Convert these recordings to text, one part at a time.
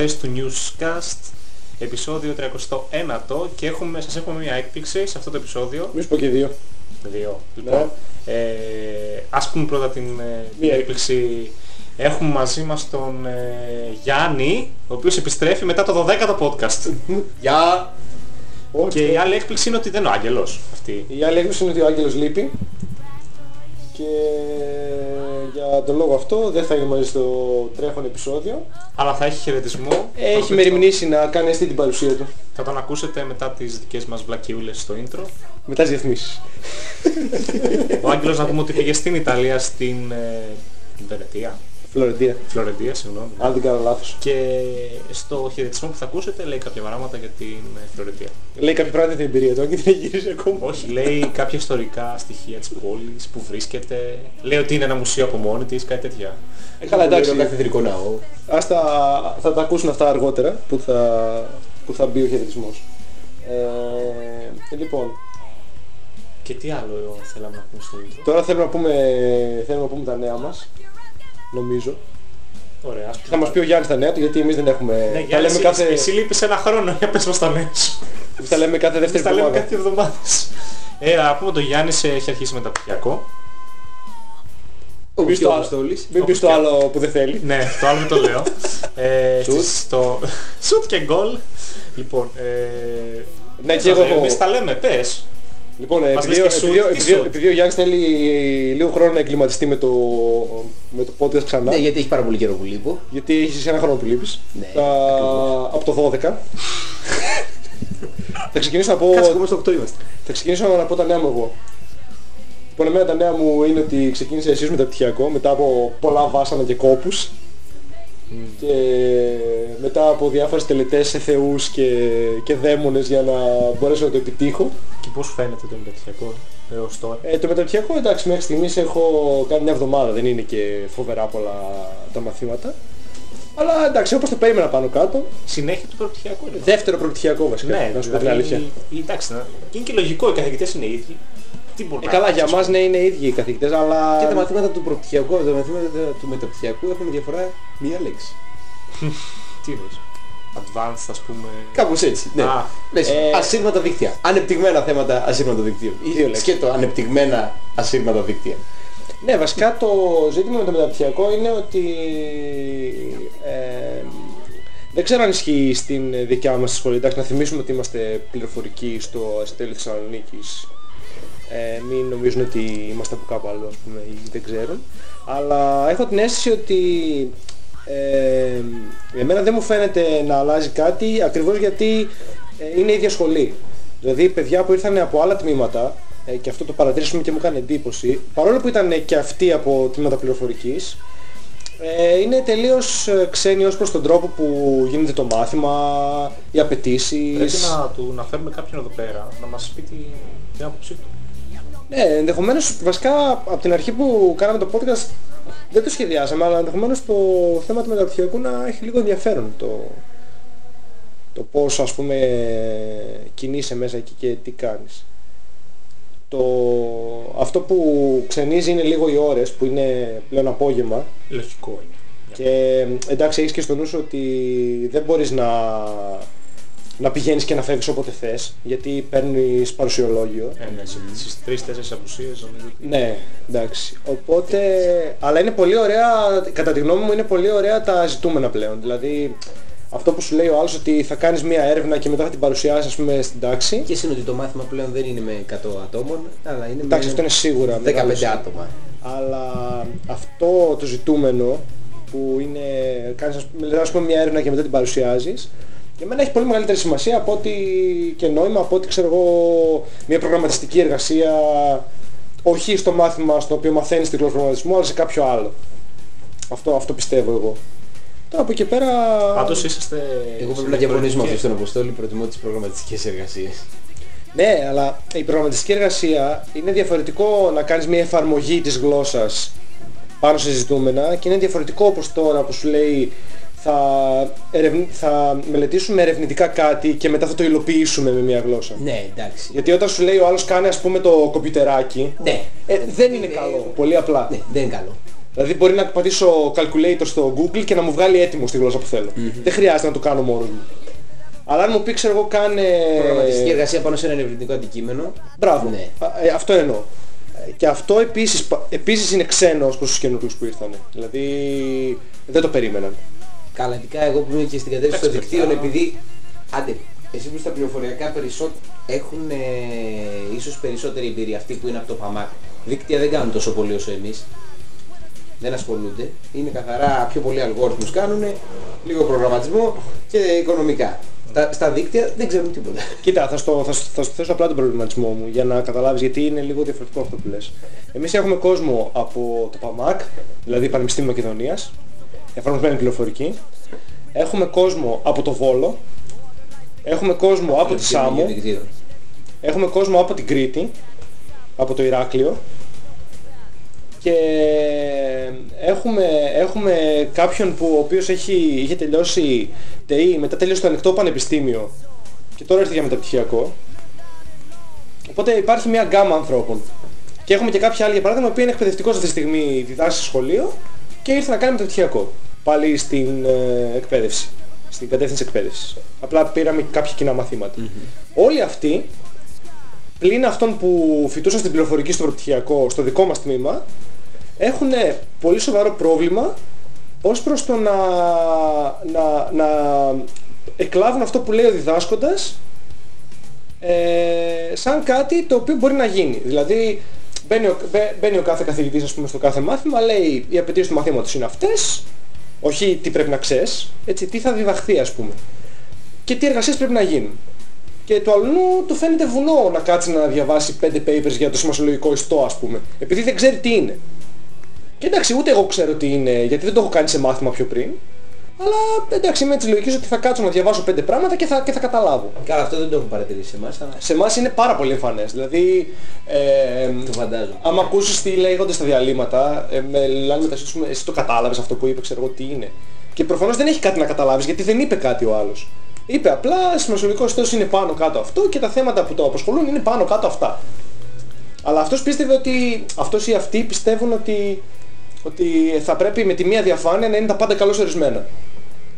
Καλησπέρα στους ακροατές του Newscast, επεισόδιο 31 και έχουμε, σας έχουμε μια έκπληξη σε αυτό το επεισόδιο. Μη σου πω και δύο. Δύο. Λοιπόν, ε, ας πούμε πρώτα την, ε, την Μία έκπληξη. Έχουμε μαζί μας τον ε, Γιάννη, ο οποίος επιστρέφει μετά το 12ο podcast. Γεια! Όχι. και η άλλη έκπληξη είναι ότι δεν είναι ο Άγγελος αυτή. Η άλλη έκπληξη είναι ότι ο Άγγελος λείπει. Και για τον λόγο αυτό δεν θα είναι μαζί στο τρέχον επεισόδιο. Αλλά θα έχει χαιρετισμό. Έχει μεριμνήσει να κάνει αυτή την παρουσία του. Θα τον ακούσετε μετά τις δικές μας βλακιούλες στο intro. Μετά τις διαφημίσεις. Ο Άγγελος να πούμε ότι πήγε στην Ιταλία, στην ε, την Βενετία, Φλωρεντία. Φλωρεντία, συγγνώμη. Αν δεν κάνω λάθος. Και στο χαιρετισμό που θα ακούσετε λέει κάποια πράγματα για την ε, Φλωρεντία. Λέει κάποια πράγματα για την εμπειρία του, αν και δεν έχει γυρίσει ακόμα. Όχι, λέει κάποια ιστορικά στοιχεία της πόλης, που βρίσκεται. Λέει ότι είναι ένα μουσείο από μόνη της, κάτι τέτοια. Ε, Καλά εντάξει. Ένα καθεδρικό ναό. Ας τα, θα τα ακούσουν αυτά αργότερα που θα, που θα μπει ο χαιρετισμός. Ε, λοιπόν, Και τι άλλο θέλαμε να πούμε στο intro. τώρα θέλουμε να πούμε, θέλουμε να πούμε τα νέα μας. Νομίζω. Ωραία, ας Θα μας πει ο Γιάννης τα νέα του γιατί εμείς δεν έχουμε... Ναι, τα, Γιάννη, λέμε εσύ, κάθε, εσύ λείπεις ένα χρόνο για πες μας τα νέα σου. τα λέμε κάθε δεύτερη Τα λέμε εβδομάδα. κάτι εβδομάδες. Ε, να πούμε το Γιάννης ε, έχει αρχίσει μεταπτυχιακό. Ο Πεις το άλλο. Αποστόλης. Μην πεις το άλλο που δεν θέλει. Ναι, το άλλο δεν το λέω. ε, Σουτ. στο... Σουτ και γκολ. Λοιπόν, ε... Ναι, πες και εγώ μας, έχω- Εμείς τα λέμε, πες. Λοιπόν, Μας επειδή, λες και επειδή, σουτ, τι επειδή, σουτ. επειδή ο Γιάννης θέλει λίγο χρόνο να εγκληματιστεί με το, με το podcast ξανά, Ναι, γιατί έχει πάρα πολύ καιρό που λείπω. γιατί έχεις ένα χρόνο που λείπεις, Ναι, θα, από το 12, θα ξεκινήσω να πω, Κάτσε ακόμα στο 8 είμαστε. θα ξεκινήσω να πω τα νέα μου εγώ. Λοιπόν, εμένα τα νέα μου είναι ότι ξεκίνησε εσείς μεταπτυχιακό μετά από πολλά βάσανα και κόπους και μετά από διάφορες τελετές σε θεούς και, και δαίμονες για να μπορέσω να το επιτύχω. Και πώς φαίνεται το μεταπτυχιακό έως τώρα; Ε, το μεταπτυχιακό εντάξει μέχρι στιγμής έχω κάνει μια εβδομάδα, δεν είναι και φοβερά πολλά τα μαθήματα. Αλλά εντάξει όπως το περίμενα πάνω κάτω. Συνέχεια του προπτυχιακού είναι. Δεύτερο προπτυχιακό βασικά, Ναι, να σου πω την δηλαδή, αλήθεια. εντάξει, να- και είναι και λογικό, οι καθηγητές είναι οι ίδιοι. Τι μπορεί Ε, να καλά κάνεις, για ας μας ναι είναι οι ίδιοι οι καθηγητές, αλλά... Και τα μαθήματα του προπτυχιακού, τα μαθήματα του μεταπτυχιακού έχουν διαφορά μία λέξη. πούμε. Τι εννοείς; Advanced ας πούμε. Κάπως έτσι. Ναι. Α, Λες, ε, ασύρματα δίκτυα. Ανεπτυγμένα θέματα ασύρματα δικτύων. Δύο Ή λέξεις. σκέτο ανεπτυγμένα ασύρματα δίκτυα. Ναι, βασικά το ζήτημα με το μεταπτυχιακό είναι ότι ε, δεν ξέρω αν ισχύει στην δικιά μας σχολή. Εντάξει, να θυμίσουμε ότι είμαστε πληροφορικοί στο Αστέλιο Θεσσαλονίκης. Ε, μην νομίζουν ότι είμαστε από κάπου άλλο, ας πούμε, ή δεν ξέρουν. Αλλά έχω την αίσθηση ότι ε, εμένα δεν μου φαίνεται να αλλάζει κάτι ακριβώς γιατί ε, είναι η ίδια σχολή. Δηλαδή παιδιά που ήρθαν από άλλα τμήματα ε, και αυτό το παρατηρήσουμε και μου έκανε εντύπωση παρόλο που ήταν και αυτοί από τμήματα πληροφορικής ε, είναι τελείως ε, ξένοι ως προς τον τρόπο που γίνεται το μάθημα, οι απαιτήσεις. πρέπει να, του, να φέρουμε κάποιον εδώ πέρα να μας πει τη- την άποψή του. Ναι, ενδεχομένως βασικά από την αρχή που κάναμε το podcast δεν το σχεδιάσαμε, αλλά ενδεχομένως το θέμα του μεταπτυχιακού να έχει λίγο ενδιαφέρον το, το πώς ας πούμε κινείσαι μέσα εκεί και τι κάνεις. Το, αυτό που ξενίζει είναι λίγο οι ώρες που είναι πλέον απόγευμα Λογικό είναι. και εντάξει έχεις και στο νου σου ότι δεν μπορείς να, να πηγαίνεις και να φεύγεις όποτε θες γιατί παίρνεις παρουσιολόγιο Ε, ναι, σε- στις τρεις-τέσσερις απουσίες νομίζω ότι... ναι, εντάξει. Οπότε, αλλά είναι πολύ ωραία, κατά τη γνώμη μου είναι πολύ ωραία τα ζητούμενα πλέον. Δηλαδή, αυτό που σου λέει ο άλλος ότι θα κάνεις μία έρευνα και μετά θα την παρουσιάσεις ας πούμε στην τάξη. Και εσύ είναι ότι το μάθημα πλέον δεν είναι με 100 ατόμων, αλλά είναι Εντάξει, με αυτό είναι σίγουρα. 15 μεγάλο άτομα. Αλλά αυτό το ζητούμενο που είναι, κάνεις ας πούμε, ας πούμε μία έρευνα και μετά την παρουσιάζεις, για μένα έχει πολύ μεγαλύτερη σημασία από ότι και νόημα από ότι ξέρω εγώ μια προγραμματιστική εργασία όχι στο μάθημα στο οποίο μαθαίνεις την προγραμματισμό αλλά σε κάποιο άλλο. Αυτό, αυτό πιστεύω εγώ. Τώρα από εκεί πέρα... Πάντως είσαστε... Εγώ σε πρέπει να διαφωνήσω με αυτό διαφορετικές- στον Αποστόλη, προτιμώ τις προγραμματιστικές εργασίες. Ναι, αλλά η προγραμματιστική εργασία είναι διαφορετικό να κάνεις μια εφαρμογή της γλώσσας πάνω σε ζητούμενα και είναι διαφορετικό όπως τώρα που σου λέει θα, ερευνη- θα μελετήσουμε ερευνητικά κάτι και μετά θα το υλοποιήσουμε με μια γλώσσα. Ναι, εντάξει. Γιατί όταν σου λέει ο άλλος κάνει ας πούμε το κομπιουτεράκι, Ναι. ε, δεν είναι καλό, πολύ απλά. Ναι, δεν είναι καλό. Δηλαδή μπορεί να πατήσω calculator στο Google και να μου βγάλει έτοιμο στη γλώσσα που θέλω. Δεν χρειάζεται να το κάνω μόνος μου. Αλλά αν μου πει ξέρω εγώ κάνε... Προγραμματιστική εργασία πάνω σε ένα ερευνητικό αντικείμενο. Μπράβο. Ναι. Α, ε, αυτό εννοώ. Ε, Και αυτό επίσης, πα- επίσης είναι ξένος ως προς τους καινούριους που ήρθαν. Δηλαδή δεν το περίμεναν. Καλά, ειδικά εγώ που είμαι και στην κατεύθυνση των Εντάξει, δικτύων, παιδιά. επειδή. Άντε, εσύ που στα πληροφοριακά περισσότερο έχουν ε, ίσως περισσότερη εμπειρία αυτοί που είναι από το ΠΑΜΑΚ. Δίκτυα δεν κάνουν τόσο πολύ όσο εμείς. Δεν ασχολούνται. Είναι καθαρά πιο πολλοί αλγόριθμους κάνουν, λίγο προγραμματισμό και οικονομικά. Στα, στα δίκτυα δεν ξέρουν τίποτα. Κοίτα, θα στο, θα, στο- θα στο θέσω απλά τον προβληματισμό μου για να καταλάβεις γιατί είναι λίγο διαφορετικό αυτό που λες. Εμείς έχουμε κόσμο από το ΠΑΜΑΚ, δηλαδή Πανεπιστήμιο Μακεδονίας, εφαρμοσμένη πληροφορική. Έχουμε κόσμο από το Βόλο. Έχουμε κόσμο από τη Σάμο. Δικτύων. Έχουμε κόσμο από την Κρήτη, από το Ηράκλειο και έχουμε, έχουμε κάποιον που ο οποίος έχει, είχε τελειώσει ΤΕΗ, μετά τελείωσε το ανοιχτό πανεπιστήμιο και τώρα έρθει για μεταπτυχιακό. Οπότε υπάρχει μια γκάμα ανθρώπων. Και έχουμε και κάποια άλλη για παράδειγμα, ο οποίος είναι εκπαιδευτικός αυτή τη στιγμή, διδάσκει στο σχολείο και ήρθε να κάνει μεταπτυχιακό. Πάλι στην ε, εκπαίδευση, στην κατεύθυνση εκπαίδευσης. Απλά πήραμε κάποια κοινά μαθήματα. Όλοι αυτοί πλην αυτών που φοιτούσαν στην πληροφορική στο προπτυχιακό, στο δικό μας τμήμα, έχουν πολύ σοβαρό πρόβλημα ως προς το να, να, να εκλάβουν αυτό που λέει ο διδάσκοντας ε, σαν κάτι το οποίο μπορεί να γίνει. Δηλαδή μπαίνει ο, μπαι- μπαίνει ο κάθε καθηγητής ας πούμε, στο κάθε μάθημα, λέει οι απαιτήσεις του μαθήματος είναι αυτές, όχι τι πρέπει να ξέρεις, έτσι, τι θα διδαχθεί ας πούμε και τι εργασίες πρέπει να γίνουν. Και του αλλού του φαίνεται βουνό να κάτσει να διαβάσει 5 papers για το σημασιολογικό ιστό ας πούμε. Επειδή δεν ξέρει τι είναι. Και εντάξει ούτε εγώ ξέρω τι είναι γιατί δεν το έχω κάνει σε μάθημα πιο πριν. Αλλά εντάξει είμαι της λογικής ότι θα κάτσω να διαβάσω 5 πράγματα και θα, και θα καταλάβω. Καλά, αυτό δεν το έχω παρατηρήσει σε εμάς, αλλά Σε εμάς είναι πάρα πολύ εμφανές. Δηλαδή ε, το φαντάζομαι. άμα ακούσεις τι λέγονται στα διαλύματα, ε, με λένε μεταξύ τους, εσύ το κατάλαβες αυτό που είπε, ξέρω εγώ τι είναι. Και προφανώς δεν έχει κάτι να καταλάβεις γιατί δεν είπε κάτι ο άλλος. Είπε απλά σημασιολογικός ιστός είναι πάνω κάτω αυτό και τα θέματα που το απασχολούν είναι πάνω κάτω αυτά. Αλλά αυτός πίστευε ότι, αυτός ή αυτοί πιστεύουν ότι, ότι θα πρέπει με τη μία διαφάνεια να είναι τα πάντα καλώς ορισμένα.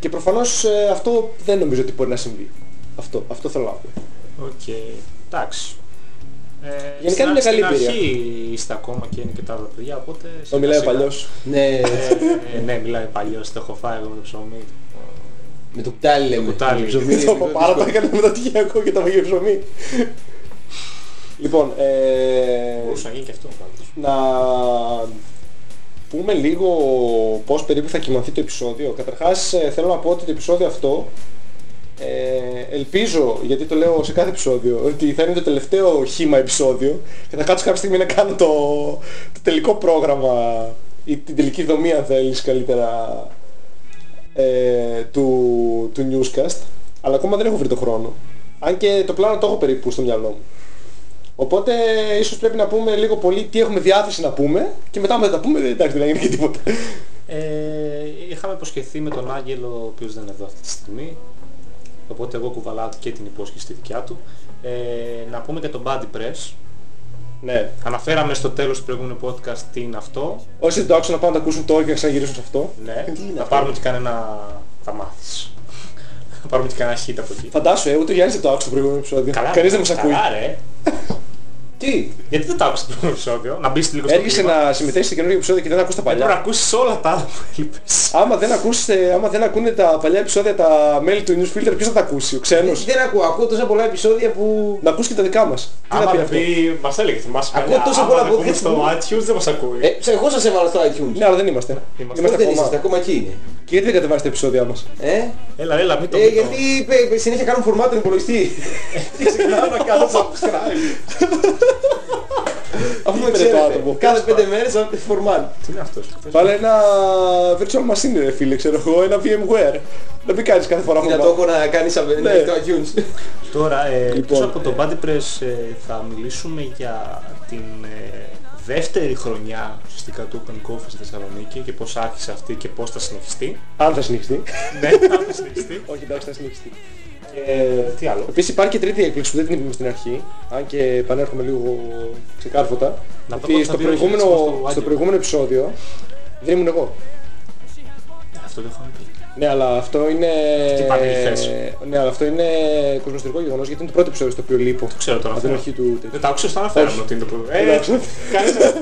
Και προφανώς ε, αυτό δεν νομίζω ότι μπορεί να συμβεί. Αυτό, αυτό θέλω να πω. Οκ. Εντάξει. Ε, Γενικά στην είναι μια καλή στην εμπειρία. αρχή είστε ακόμα και είναι και τα άλλα παιδιά, οπότε... Το σιγά μιλάει ο σιγά. παλιός. Ναι, Ε, ε, ναι, μιλάει παλιός, το έχω φάει εγώ με το ψωμί. με το κουτάλι λέμε. κουτάλι. Το ψωμί είναι Το λίγο πάρα δύσκολο. τα έκανε με το τυχιακό και το βαγγέλιο ψωμί. Λοιπόν, ε, Μπορούσε να γίνει και αυτό πάντως. να πούμε λίγο πώς περίπου θα κοιμαθεί το επεισόδιο. Καταρχάς ε, θέλω να πω ότι το επεισόδιο αυτό ε, ελπίζω, γιατί το λέω σε κάθε επεισόδιο, ότι θα είναι το τελευταίο χήμα επεισόδιο και θα κάτσω κάποια στιγμή να κάνω το, το τελικό πρόγραμμα ή την τελική δομή αν θέλεις καλύτερα ε, του, του newscast. Αλλά ακόμα δεν έχω βρει το χρόνο. Αν και το πλάνο το έχω περίπου στο μυαλό μου οπότε ίσως πρέπει να πούμε λίγο πολύ τι έχουμε διάθεση να πούμε και μετά άμα δεν τα πούμε. Δεν- εντάξει δεν έγινε και τίποτα. Ε, είχαμε υποσχεθεί με τον Άγγελο, ο οποίος δεν είναι εδώ αυτή τη στιγμή, οπότε εγώ κουβαλάω και την υπόσχεση τη δικιά του, ε, να πούμε και τον Body Press. ναι. Αναφέραμε στο τέλος του προηγούμενου podcast τι είναι αυτό. όσοι δεν το άκουσαν να πάνε να το ακούσουν τώρα και να ξαναγυρίσουν σε αυτό. Ναι, Τι είναι θα αυτό; πάρουμε και κανένα... θα μάθεις. Θα πάρουμε και κανένα hit από εκεί. φαντάσου ε, ούτε ο Γιάννης δεν το άκουσε το προηγούμενο επεισόδιο κανείς δεν μας ακούει Καλά ρε. Τι, Γιατί δεν το άκουσες το προηγούμενο επεισόδιο, να μπεις λίγο στο Έργησε κλίμα. να συμμετέχεις σε καινούργιο επεισόδιο και δεν ακούς τα Δεν μπορεί να παλιά. ακούσεις όλα τα άλλα που έλειπες. Άμα δεν, ακούς, ε, άμα δεν ακούνε τα παλιά επεισόδια τα μέλη του Newsfilter, ποιος θα τα ακούσει, ο ξένος; δεν ακούω, ακούω τόσα πολλά επεισόδια που... Να ακούς και τα δικά μας. Τι Άμα θα πει δεν αυτό; πει, μας έλεγε, θυμάσαι Ακούω παλιά, τόσα άμα πολλά δεν podcast πούμε στο που- iTunes δεν μας ακούει. Ε, σε- εγώ σας έβαλα στο iTunes. Ναι, αλλά δεν είμαστε. Είμαστε. Πώς δεν ακόμα. είσαστε, ακόμα εκεί είναι. Και γιατί δεν κατεβάζετε τα επεισόδια μας; Ε, Έλα, έλα, μην το ε μην το. γιατί πε- πε- συνέχεια κάνουν φορμάτ τον υπολογιστή. Και ξεχνάω να κάνω subscribe. Αφού με είπε ρε το ξέρετε, άτομο. κάθε πέντε μέρες θα φορμάτ. Τι είναι αυτός; Βάλε ένα virtual machine ρε φίλε, ξέρω εγώ, ένα VMware. Να μην κάνεις κάθε φορά Για το φορμά. έχω να κάνεις απ' Ναι. το iTunes. Τώρα, ε, Λοιπόν, εκτός από το ε, Body Press ε, θα μιλήσουμε για την ε, δεύτερη χρονιά ουσιαστικά του Open Coffee στη Θεσσαλονίκη και πώς άρχισε αυτή και πώς θα συνεχιστεί. Αν θα συνεχιστεί. ναι, θα συνεχιστεί. Όχι, εντάξει, θα συνεχιστεί. Ε, τι άλλο. Επίσης υπάρχει και τρίτη έκπληξη που δεν την είπαμε στην αρχή, αν και επανέρχομαι λίγο ξεκάρφωτα, Να το ότι πω, στο θα πει ο προηγούμενο, χαιρετισμός του στο Άγγελου. προηγούμενο επεισόδιο Δεν ήμουν εγώ. Αυτό το είχαμε πει. Ναι, αλλά αυτό είναι... Τι πάνε οι θέσεις. Ναι, αλλά αυτό είναι κοσμοστρικό γεγονός γιατί είναι το πρώτο επεισόδιο στο οποίο λείπω. Το ξέρω τώρα Από την αυτό. αρχή του τέτοιου. Δεν τα άκουσες, το αναφέραμε Όχι. ότι είναι το πρώτο. Δεν Ε, άκουσα. κάνεις ένα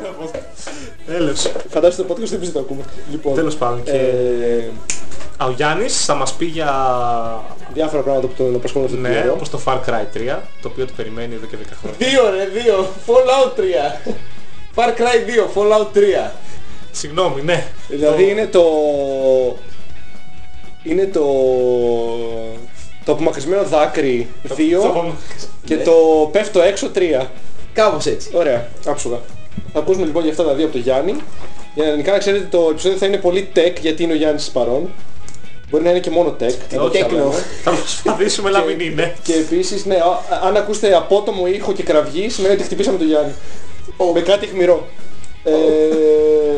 Έλεος. Φαντάζομαι το podcast δεν πιστεύω το ακούμε. Λοιπόν, Τέλος πάντων. Και... ε, Α, ο Γιάννης θα μας πει για... διάφορα πράγματα που τον απασχολούν αυτό το Ναι, καιρό. όπως το Far Cry 3, το οποίο το περιμένει εδώ και 10 χρόνια. Δύο ρε, δύο. Fallout 3. Far Cry 2, Fallout 3. Συγγνώμη, ναι. Δηλαδή είναι το... Είναι το... Το απομακρυσμένο δάκρυ 2 Το- και Ναι. το πέφτω έξω 3. Κάπως έτσι. Ωραία, άψογα. Θα ακούσουμε λοιπόν για αυτά τα δύο από τον Γιάννη. Για να γενικά να ξέρετε το επεισόδιο θα είναι πολύ tech γιατί είναι ο Γιάννης παρόν. Μπορεί να είναι και μόνο tech. Ε, όχι, τέκνο. αλλά Θα προσπαθήσουμε να μην είναι. Και επίσης, ναι, α- αν ακούσετε απότομο ήχο και κραυγή, σημαίνει ότι χτυπήσαμε τον Γιάννη. Με κάτι αιχμηρό. Ε,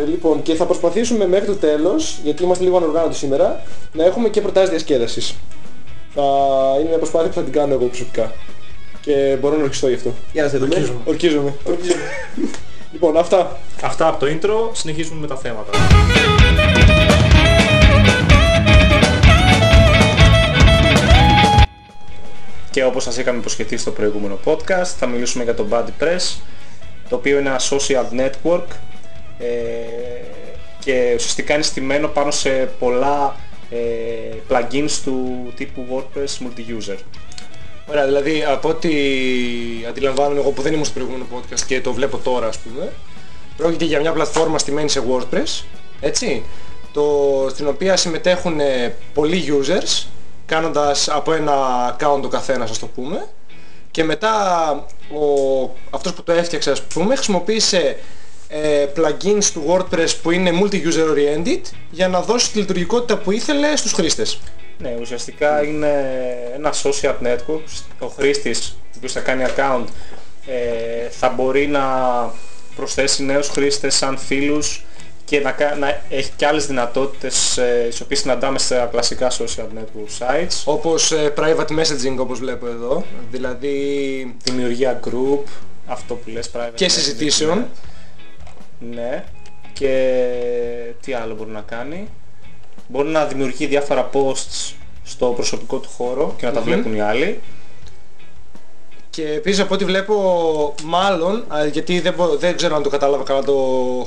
λοιπόν, και θα προσπαθήσουμε μέχρι το τέλος, γιατί είμαστε λίγο ανοργάνωτοι σήμερα, να έχουμε και προτάσεις διασκέδασης. Θα είναι μια προσπάθεια που θα την κάνω εγώ προσωπικά. Και μπορώ να ορκιστώ γι' αυτό. Για να σε δούμε. Ορκίζομαι. Ορκίζομαι. λοιπόν, αυτά. Αυτά από το intro, συνεχίζουμε με τα θέματα. Και όπως σας είχαμε υποσχεθεί στο προηγούμενο podcast, θα μιλήσουμε για το Buddy Press, το οποίο είναι ένα social network ε, και ουσιαστικά είναι στημένο πάνω σε πολλά ε, plugins του τύπου WordPress multi-user. Ωραία, δηλαδή από ό,τι αντιλαμβάνομαι εγώ που δεν ήμουν στο προηγούμενο podcast και το βλέπω τώρα ας πούμε, πρόκειται για μια πλατφόρμα στημένη σε WordPress, έτσι, το, στην οποία συμμετέχουν ε, πολλοί users, κάνοντας από ένα account ο καθένας ας το πούμε, και μετά ο, αυτός που το έφτιαξε ας πούμε χρησιμοποίησε ε, plugins του WordPress που είναι multi-user oriented για να δώσει τη λειτουργικότητα που ήθελε στους χρήστες. Ναι, ουσιαστικά είναι ένα social network. Ο χρήστης, ο οποίος θα κάνει account, ε, θα μπορεί να προσθέσει νέους χρήστες σαν φίλους και να, κα- να έχει και άλλες δυνατότητες ε, τις οποίες συναντάμε στα κλασικά social network sites. Όπως ε, private messaging όπως βλέπω εδώ, δηλαδή Δημιουργία group, αυτό που λες private και messaging, συζητήσεων. Ναι. ναι. Και τι άλλο μπορεί να κάνει. Μπορεί να δημιουργεί διάφορα posts στο προσωπικό του χώρο και να τα Μμμ. βλέπουν οι άλλοι. Και επίσης από ό,τι βλέπω μάλλον, α, γιατί δεν, μπο- δεν ξέρω αν το κατάλαβα καλά το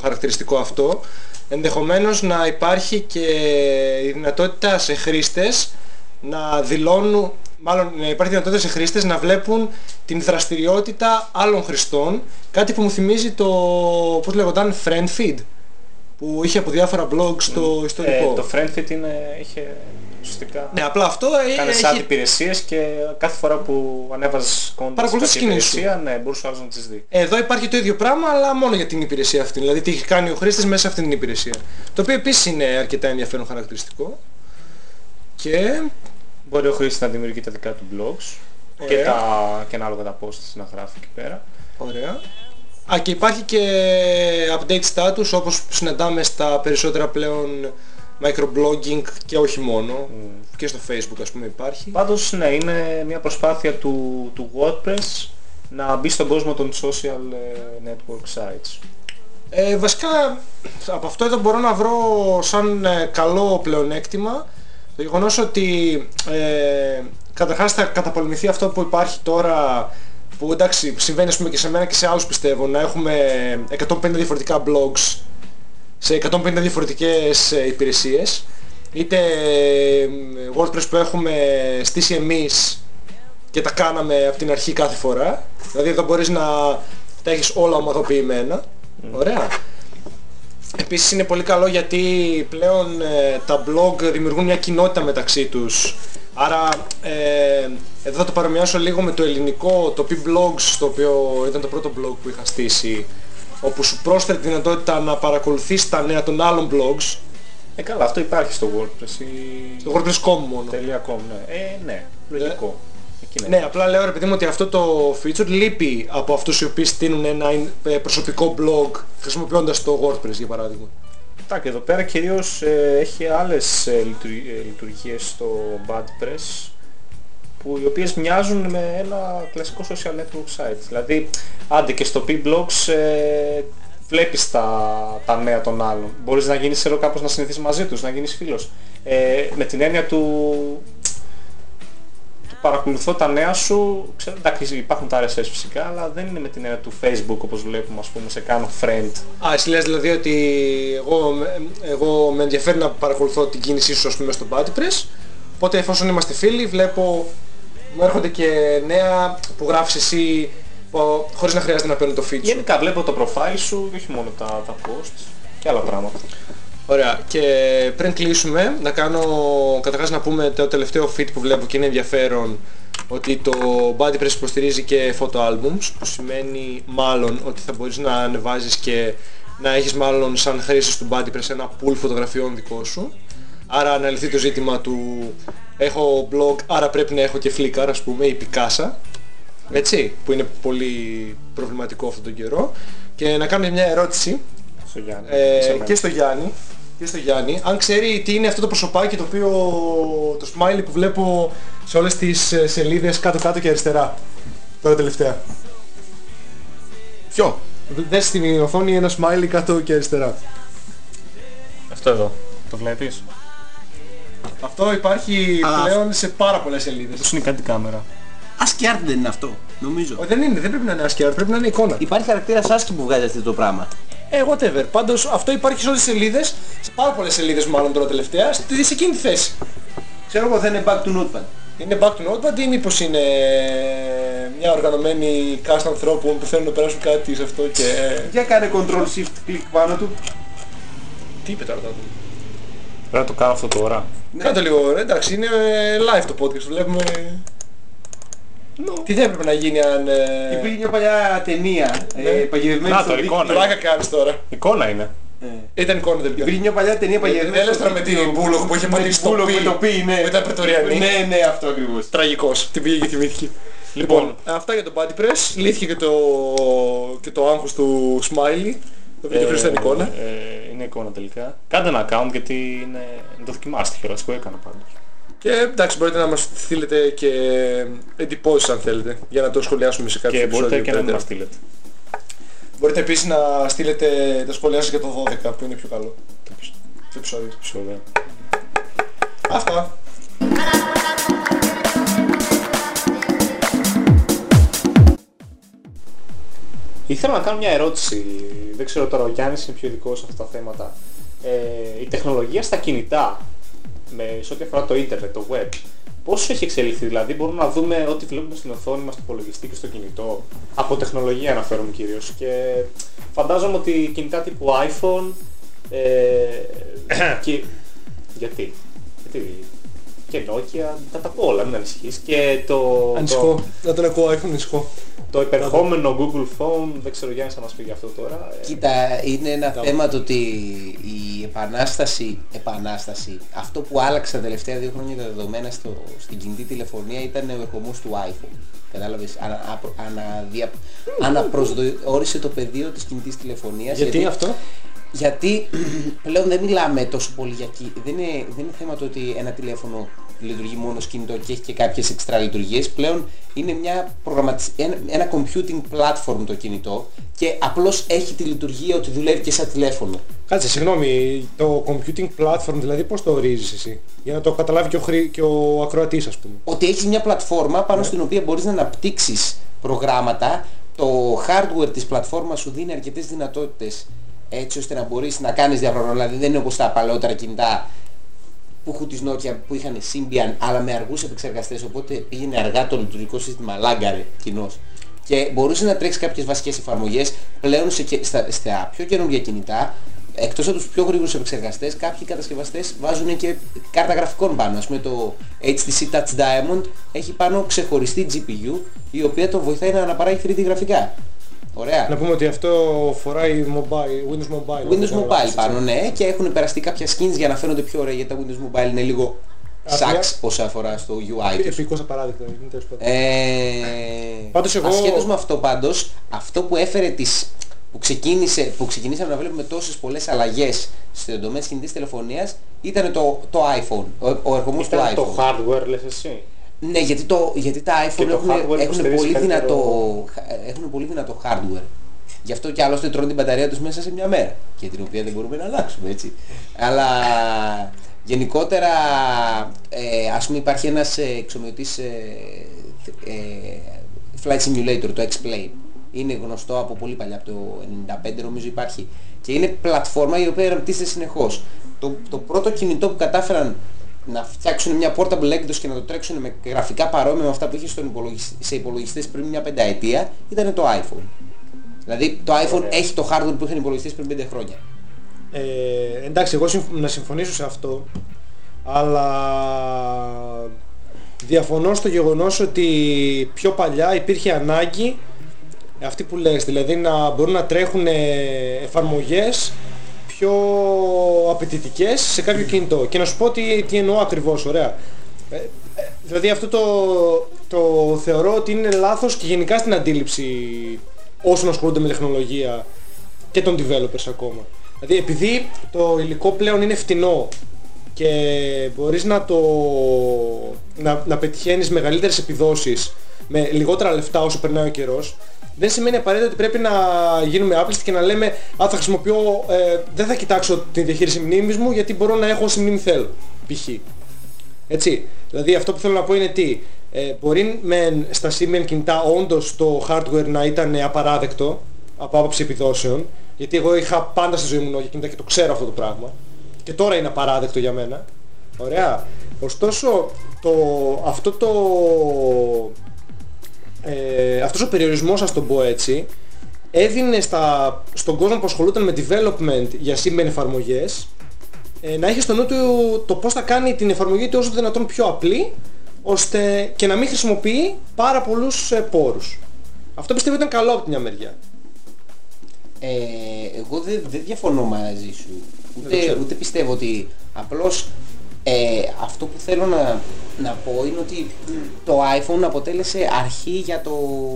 χαρακτηριστικό αυτό, ενδεχομένως να υπάρχει και η δυνατότητα σε χρήστες να δηλώνουν, μάλλον να υπάρχει δυνατότητα σε χρήστες να βλέπουν την δραστηριότητα άλλων χρηστών, κάτι που μου θυμίζει το, πώς λέγονταν, friend feed, που είχε από διάφορα blogs στο ιστορικό. Ε, το friendfit είναι, είχε ουσιαστικά Ναι, απλά αυτό ε, Κάνε έχει- ad υπηρεσίες και κάθε φορά που ανέβαζες content Παρακολουθείς σε κάποια κινήσεις σου. υπηρεσία, ναι, μπορούσες ο άλλος να τις δεις. Εδώ υπάρχει το ίδιο πράγμα, αλλά μόνο για την υπηρεσία αυτή. Δηλαδή τι έχει κάνει ο χρήστης μέσα σε αυτήν την υπηρεσία. Το οποίο επίσης είναι αρκετά ενδιαφέρον χαρακτηριστικό. Και Μπορεί ο χρήστης να δημιουργεί τα δικά του blogs και, Ωραία. τα, και ανάλογα τα posts να γράφει εκεί πέρα. Ωραία. Α, και υπάρχει και update status όπως συναντάμε στα περισσότερα πλέον microblogging και όχι μόνο. Και στο facebook ας πούμε υπάρχει. Πάντως ναι, είναι μια προσπάθεια του, του WordPress να μπει στον κόσμο των social ε, network sites. Ε, βασικά από αυτό εδώ μπορώ να βρω σαν ε, καλό πλεονέκτημα το γεγονός ότι ε, καταρχάς θα καταπολεμηθεί αυτό που υπάρχει τώρα που εντάξει συμβαίνει ας πούμε και σε μένα και σε άλλους πιστεύω να έχουμε 150 διαφορετικά blogs σε 150 διαφορετικές ε, υπηρεσίες. Είτε ε, WordPress που έχουμε στήσει εμείς και τα κάναμε από την αρχή κάθε φορά. Δηλαδή εδώ μπορείς να τα έχεις όλα ομαδοποιημένα. Ωραία. Επίσης είναι πολύ καλό γιατί πλέον ε, τα blog δημιουργούν μια κοινότητα μεταξύ τους. Άρα ε, εδώ θα το παρομοιάσω λίγο με το ελληνικό το P-Blogs το οποίο ήταν το πρώτο blog που είχα στήσει όπου σου πρόσφερε τη δυνατότητα να παρακολουθείς τα νέα των άλλων blogs Ε, καλά, αυτό υπάρχει στο WordPress. ή- στο WordPress.com μόνο. .com, ναι. Ε, ναι, λογικό. Εκεί είναι. Ναι, απλά λέω ρε παιδί μου ότι αυτό το feature λείπει από αυτούς οι οποίοι στείλουν ένα ε, προσωπικό blog χρησιμοποιώντας το WordPress για παράδειγμα. Τα και εδώ πέρα κυρίως ε, έχει άλλες ε, λειτουργ- ε, λειτουργίες στο BudPress που οι οποίες μοιάζουν με ένα κλασικό social network site. Δηλαδή, άντε και στο P-Blogs ε, βλέπεις τα, τα νέα των άλλων. Μπορείς να γίνεις ξέρω κάπως να συνηθίσεις μαζί τους, να γίνεις φίλος. Ε, με την έννοια του, του παρακολουθώ τα νέα σου, ξέρω, εντάξει υπάρχουν τα RSS φυσικά, αλλά δεν είναι με την έννοια του Facebook όπως βλέπουμε ας πούμε, σε κάνω friend. Α, εσύ λες δηλαδή ότι εγώ, εγώ με ενδιαφέρει να παρακολουθώ την κίνησή σου ας πούμε στο BuddyPress, οπότε εφόσον είμαστε φίλοι βλέπω, μου έρχονται και νέα που γράφεις εσύ ο- χωρίς να χρειάζεται να παίρνω το feed σου. Γενικά βλέπω το profile σου, όχι μόνο τα, τα posts και άλλα πράγματα. Ωραία. Και πριν κλείσουμε, να κάνω καταρχάς να πούμε το τελευταίο feed που βλέπω και είναι ενδιαφέρον ότι το BuddyPress υποστηρίζει και photo albums που σημαίνει μάλλον ότι θα μπορείς να ανεβάζεις και να έχεις μάλλον σαν χρήσης του BuddyPress ένα pool φωτογραφιών δικό σου. Άρα αναλυθεί το ζήτημα του έχω blog, άρα πρέπει να έχω και Flickr ας πούμε ή Picasa. Έτσι, που είναι πολύ προβληματικό αυτόν τον καιρό. Και να κάνω μια ερώτηση Στο Γιάννη. ε, σε μένα. και στο Γιάννη, και στο Γιάννη, αν ξέρει τι είναι αυτό το προσωπάκι το οποίο το smiley που βλέπω σε όλες τις ε, σελίδες κάτω-κάτω και αριστερά. Τώρα τελευταία. Ποιο; Δες στην οθόνη ένα smiley κάτω και αριστερά. Αυτό εδώ. Το βλέπεις; Αυτό υπάρχει Α, πλέον σε πάρα πολλές σελίδες. Πώς είναι κάτι κάμερα. Ασκιάρτ δεν είναι αυτό, νομίζω. Όχι, δεν είναι, δεν πρέπει να είναι ασκιάρ, πρέπει να είναι εικόνα. Υπάρχει χαρακτήρας άσκη που βγάζει αυτό το πράγμα. Ε, whatever. Πάντως αυτό υπάρχει σε όλες τις σελίδες, σε πάρα πολλές σελίδες μάλλον τώρα τελευταία, στη- σε εκείνη τη θέση. Ξέρω εγώ δεν είναι back to notepad. Είναι back to notepad ή μήπως είναι μια οργανωμένη cast ανθρώπων που θέλουν να περάσουν κάτι σε αυτό και... Για κάνε control shift κλικ πάνω του. Τι είπε τώρα τότε. Πρέπει να το κάνω αυτό τώρα. Κάτω λίγο, ρε, εντάξει, είναι ε, live το podcast, βλέπουμε... Τι θα έπρεπε να γίνει αν... ε, Υπήρχε μια παλιά ταινία, ε, παγιδευμένη Να, στο το, δίκτυο. εικόνα. Πλάκα κάνεις τώρα. Εικόνα είναι. Ε. Ήταν εικόνα δεν Υπήρχε πήγα. μια παλιά ταινία παγιδευμένη Δεν λες στο τώρα με την δίκτυο. Bullock που είχε Με πατήσει την το Bullock πι. με το πι, ναι. Που ήταν πρετοριανή. Ναι, ναι, αυτό ακριβώς. Τραγικός. Την πήγε και θυμήθηκε. Λοιπόν, αυτά για το body press. Λύθηκε και το, και το άγχος του Smiley. Το οποίο ε, ήταν εικόνα. ε, είναι εικόνα τελικά. Κάντε ένα account γιατί είναι... το δοκιμάστε κιόλας. Εγώ έκανα πάντως. Και εντάξει, μπορείτε να μας στείλετε και εντυπώσεις αν θέλετε, για να το σχολιάσουμε σε κάποιο Και μπορείτε επεισόδιο και να μην περαιτέρω. μας στείλετε. Μπορείτε επίσης να στείλετε τα σχόλιά σας για το 12 που είναι πιο καλό. Το επεισόδιο. Σοβαρά. Αυτά. Ήθελα να κάνω μια ερώτηση. Δεν ξέρω τώρα, ο Γιάννης είναι πιο ειδικός σε αυτά τα θέματα. Ε, η τεχνολογία στα κινητά, με, σε ό,τι αφορά το ίντερνετ, το web, πόσο έχει εξελιχθεί, δηλαδή μπορούμε να δούμε ό,τι βλέπουμε στην οθόνη μας, στο υπολογιστή και στο κινητό. Από τεχνολογία αναφέρομαι κυρίως. Και φαντάζομαι ότι κινητά τύπου iPhone... Ε, και, γιατί, γιατί, και Nokia, θα τα πω όλα, μην ανησυχείς. Και το, Ανησυχώ. Να τον ακούω iPhone, ανησυχώ. Το επερχόμενο Google Phone, δεν ξέρω Γιάννης θα μας πει για αυτό τώρα. ε, Κοίτα, είναι ένα θέμα το ότι η επανάσταση, επανάσταση, αυτό που άλλαξε τα τελευταία δύο χρόνια τα δεδομένα στο, στην κινητή τηλεφωνία ήταν ο ερχομός του iPhone. Κατάλαβες, ανα, απρο- αναδια, αναπροσδιορίσε το πεδίο της κινητής τηλεφωνίας. Γιατί αυτό; Γιατί πλέον δεν μιλάμε τόσο πολύ για κι- δεν είναι, δεν είναι θέμα το ότι ένα τηλέφωνο λειτουργεί μόνο ως κινητό και έχει και κάποιες εξτρά λειτουργίες. Πλέον είναι μια προγραμματισ... ένα, ένα computing platform το κινητό και απλώς έχει τη λειτουργία ότι δουλεύει και σαν τηλέφωνο. Κάτσε, συγγνώμη, το computing platform δηλαδή πώς το ορίζεις εσύ, για να το καταλάβει και ο, χρή... και ο ακροατής ας πούμε. Ότι έχεις μια πλατφόρμα πάνω στην οποία μπορείς να αναπτύξεις προγράμματα. Το hardware της πλατφόρμας σου δίνει αρκετές δυνατότητες έτσι ώστε να μπορείς να κάνεις διαπραγματεύσεις. Δηλαδή δεν είναι όπως τα παλαιότερα κινητά που έχουν της Nokia που είχαν Symbian αλλά με αργούς επεξεργαστές οπότε πήγαινε αργά το λειτουργικό σύστημα, λάγκαρε κοινώς. Και μπορούσε να τρέξει κάποιες βασικές εφαρμογές πλέον σε, και- στα, στα πιο καινούργια κινητά εκτός από τους πιο γρήγορους επεξεργαστές κάποιοι κατασκευαστές βάζουν και κάρτα γραφικών πάνω. Ας πούμε το HTC Touch Diamond έχει πάνω ξεχωριστή GPU η οποία το βοηθάει να αναπαράγει 3D γραφικά. Ωραία. Να πούμε ότι αυτό φοράει mobile, Windows Mobile. Windows αυτό Mobile έτσι. πάνω, ναι, και έχουν περαστεί κάποια skins για να φαίνονται πιο ωραία γιατί τα Windows Mobile είναι λίγο Άθλια. sax όσον αφορά στο UI τους. Επικός απαράδεκτο, είναι τέλος πάντων. Ε, Πάντως εγώ- Ασχέτως με αυτό πάντως, αυτό που έφερε τις... Που, ξεκίνησε, που ξεκινήσαμε να βλέπουμε τόσες πολλές αλλαγές στον τομέα της κινητής τηλεφωνίας ήταν το, το iPhone, ο, ο ερχομός του Ήταν iPhone. το hardware λες εσύ. Ναι, γιατί, το, γιατί τα iPhone Και το έχουν, hardware έχουν, υποστηρίζει πολύ καλύτερο- δυνατό, έχουν πολύ δυνατό hardware. Γι' αυτό και άλλωστε τρώνε την μπαταρία τους μέσα σε μια μέρα και την οποία δεν μπορούμε να αλλάξουμε έτσι. Αλλά γενικότερα ε, ας πούμε υπάρχει ένας ε, εξομοιωτής ε, ε, flight simulator, το X-Plane. Είναι γνωστό από πολύ παλιά, από το 95 νομίζω υπάρχει. Και είναι πλατφόρμα η οποία αναπτύσσεται συνεχώς. Το, το πρώτο κινητό που κατάφεραν να φτιάξουν μια portable έκδοση και να το τρέξουν με γραφικά παρόμοια με αυτά που είχε στον υπολογιστή, σε υπολογιστές πριν μια πενταετία ήταν το iPhone. Δηλαδή το iPhone Ωραία. έχει το hardware που είχαν οι υπολογιστές πριν 5 χρόνια. Ε, εντάξει, εγώ συμφ- να συμφωνήσω σε αυτό, αλλά διαφωνώ στο γεγονός ότι πιο παλιά υπήρχε ανάγκη αυτή που λες, δηλαδή να μπορούν να τρέχουν ε, εφαρμογές πιο απαιτητικές σε κάποιο κινητό. Και να σου πω τι, τι εννοώ ακριβώς, ωραία. Ε, ε, δηλαδή αυτό το, το θεωρώ ότι είναι λάθος και γενικά στην αντίληψη όσων ασχολούνται με τεχνολογία και των developers ακόμα. Δηλαδή επειδή το υλικό πλέον είναι φτηνό και μπορείς να το να, να πετυχαίνεις μεγαλύτερες επιδόσεις με λιγότερα λεφτά όσο περνάει ο καιρός δεν σημαίνει απαραίτητα ότι πρέπει να γίνουμε άπλιστοι και να λέμε «Α, θα χρησιμοποιώ, ε, δεν θα κοιτάξω τη διαχείριση μνήμης μου γιατί μπορώ να έχω όση μνήμη θέλω». Π.χ. Έτσι. Δηλαδή αυτό που θέλω να πω είναι τι. Ε, μπορεί με, στα σήμερα κινητά όντως το hardware να ήταν απαράδεκτο από άποψη επιδόσεων γιατί εγώ είχα πάντα στη ζωή μου Nokia κινητά και το ξέρω αυτό το πράγμα και τώρα είναι απαράδεκτο για μένα. Ωραία. Ωστόσο το, αυτό το ε, αυτός ο περιορισμός, ας τον πω έτσι, έδινε στα, στον κόσμο που ασχολούταν με development για σήμερα εφαρμογές ε, να έχει στο νου του το πώς θα κάνει την εφαρμογή του όσο το δυνατόν πιο απλή ώστε και να μην χρησιμοποιεί πάρα πολλούς ε, πόρους. Αυτό πιστεύω ήταν καλό από την μια μεριά. Ε, εγώ δεν δεν διαφωνώ μαζί σου. Δεν το Ούτε, ξέρω. ούτε πιστεύω ότι απλώς ε, αυτό που θέλω να, να πω είναι ότι το iPhone αποτέλεσε αρχή για το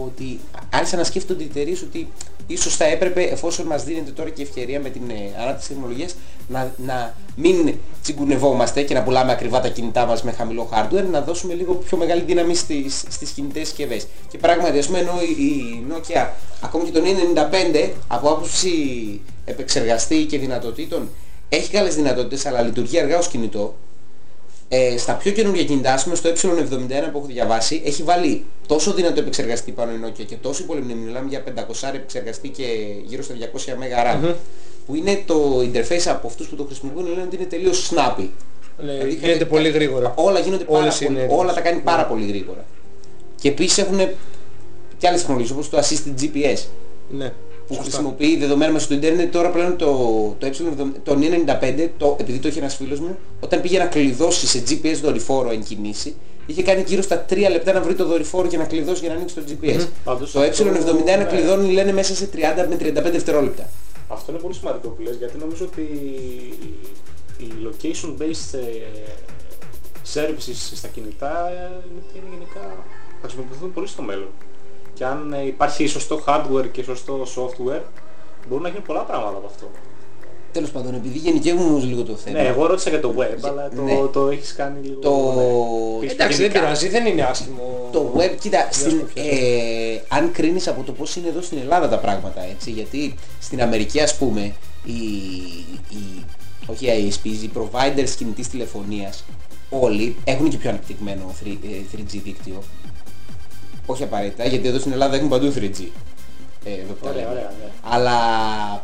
ότι άρχισα να σκέφτονται οι εταιρείες ότι ίσως θα έπρεπε εφόσον μας δίνεται τώρα και η ευκαιρία με την ε, ανάπτυξη τεχνολογίας να, να μην τσιγκουνευόμαστε και να πουλάμε ακριβά τα κινητά μας με χαμηλό hardware να δώσουμε λίγο πιο μεγάλη δύναμη στις, στις κινητές συσκευές. Και πράγματι ας πούμε ενώ η, η Nokia ακόμη και το 95 από άποψη επεξεργαστή και δυνατοτήτων έχει καλές δυνατότητες αλλά λειτουργεί αργά ως κινητό ε, στα πιο καινούργια κινητά, ας πούμε στο ε71 που έχω διαβάσει, έχει βάλει τόσο δυνατό επεξεργαστή πάνω η Nokia και τόσο πολύ μνήμη, μιλάμε για 500 επεξεργαστή και γύρω στα 200 MB RAM, που είναι το interface από αυτούς που το χρησιμοποιούν λένε ότι είναι τελείως snappy. Ε, Δηλαδή, γίνεται κα- πολύ γρήγορα. Όλα γίνονται πάρα Όλες πολύ, είναι έτοιμες. όλα τα κάνει πάρα Ναι. πολύ γρήγορα. Και επίσης έχουν και άλλες τεχνολογίες όπως το assisted GPS Ναι. Που Σωστά. χρησιμοποιεί δεδομένα μέσα στο ίντερνετ τώρα πλέον το, το ε70, το 95, το, επειδή το είχε ένας φίλος μου, όταν πήγε να κλειδώσει σε GPS δορυφόρο εν κινήσει, είχε κάνει γύρω στα 3 λεπτά να βρει το δορυφόρο για να κλειδώσει για να ανοίξει το GPS. Πάντως Το αυτό, ε71 ναι. κλειδώνει λένε μέσα σε 30 με 35 δευτερόλεπτα. Αυτό είναι πολύ σημαντικό που λες, γιατί νομίζω ότι οι location-based ε, services στα κινητά ε, είναι γενικά θα χρησιμοποιηθούν πολύ στο μέλλον. Και αν ε, υπάρχει σωστό hardware και σωστό software, μπορούν να γίνουν πολλά πράγματα από αυτό. Τέλος πάντων, επειδή γενικεύουμε όμως λίγο το θέμα. Ναι, εγώ ρώτησα για το web, αλλά το, Ναι. το έχεις κάνει λίγο... Το- ναι. Πεις Εντάξει, δεν γενικά. πειράζει, δεν είναι άσχημο. Το web, κοίτα, στην, σκοπιά. ε, αν κρίνεις από το πώς είναι εδώ στην Ελλάδα τα πράγματα, έτσι, γιατί στην Αμερική ας πούμε, οι, οι, όχι οι ISPs, οι providers κινητής τηλεφωνίας, όλοι έχουν και πιο αναπτυγμένο 3, ε, 3G δίκτυο. Όχι απαραίτητα, γιατί εδώ στην Ελλάδα έχουν παντού 3G. Ε, εδώ που τα Ωραία, λέμε. ωραία, ναι. Αλλά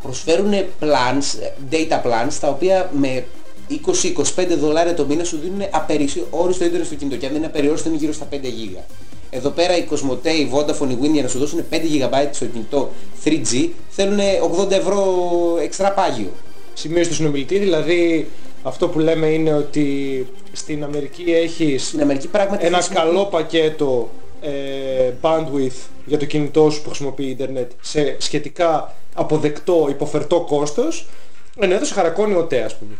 προσφέρουν plans, data plans, τα οποία με 20-25 δολάρια το μήνα σου δίνουν απεριόριστο ίντερνετ στο κινητό. Και αν δεν είναι απεριόριστο είναι γύρω στα 5 γίγα. Εδώ πέρα η Cosmote, η Vodafone, η Win για να σου δώσουν 5 GB στο κινητό 3G θέλουν 80 ευρώ εξτρά πάγιο. Σημείο του συνομιλητή, δηλαδή αυτό που λέμε είναι ότι στην Αμερική έχεις Στην Αμερική πράγματι ένα χρησιμοποιούν- καλό πακέτο ε, bandwidth για το κινητό σου που χρησιμοποιεί ίντερνετ σε σχετικά αποδεκτό, υποφερτό κόστος ενώ εδώ σε χαρακώνει ο ΤΕ ας πούμε.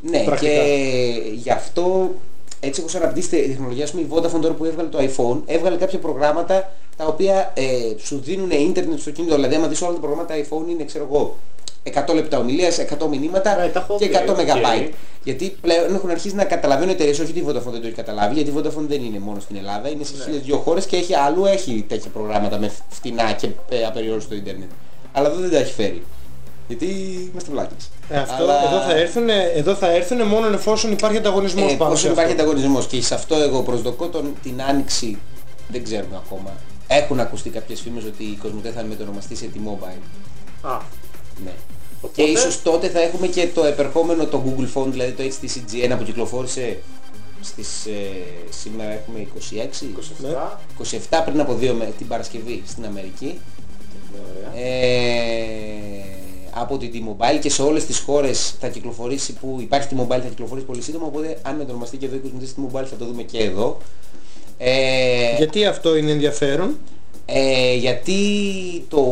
Ναι, πρακτικά. και γι' αυτό έτσι όπως αναπτύσσεται η τεχνολογία, ας πούμε, η Vodafone τώρα που έβγαλε το iPhone, έβγαλε κάποια προγράμματα τα οποία ε, σου δίνουν ίντερνετ στο κινητό. Δηλαδή, άμα δεις όλα τα προγράμματα iPhone είναι, ξέρω εγώ, 100 λεπτά ομιλίας, 100 μηνύματα Ναι, τα έχω και δει, 100 οκ. MB. Γιατί πλέον έχουν αρχίσει να καταλαβαίνουν οι εταιρείες, όχι ότι η Vodafone δεν το έχει καταλάβει, γιατί η Vodafone δεν είναι μόνο στην Ελλάδα, είναι σε Ναι. χίλιες δύο χώρες και έχει αλλού έχει τέτοια προγράμματα με φτηνά και ε, απεριόριστο ίντερνετ. Αλλά εδώ δεν τα έχει φέρει. Γιατί είμαστε βλάκες. Ε, αυτό, Αλλά- εδώ, θα έρθουν, εδώ θα έρθουν μόνο εφόσον υπάρχει ανταγωνισμός Ε, πάνω πόσο σε υπάρχει αυτό. ανταγωνισμός και σε αυτό εγώ προσδοκώ τον, την άνοιξη, δεν ξέρουμε ακόμα. Έχουν ακουστεί κάποιες φήμες ότι η Κοσμοτέ θα μετονομαστεί σε T-Mobile. Α, Ναι. Οπότε- Και ίσως τότε θα έχουμε και το επερχόμενο το Google Phone, δηλαδή το HTC G1 που κυκλοφόρησε στις, ε, σήμερα έχουμε 26, 27. 27 πριν από δύο με, την Παρασκευή στην Αμερική. Ωραία. Ε, από την T-Mobile και σε όλες τις χώρες θα κυκλοφορήσει που υπάρχει T-Mobile θα κυκλοφορήσει πολύ σύντομα οπότε αν μετονομαστεί και εδώ η Κοσμοτέ T-Mobile θα το δούμε και εδώ. Ε, Γιατί αυτό είναι ενδιαφέρον; ε, γιατί το,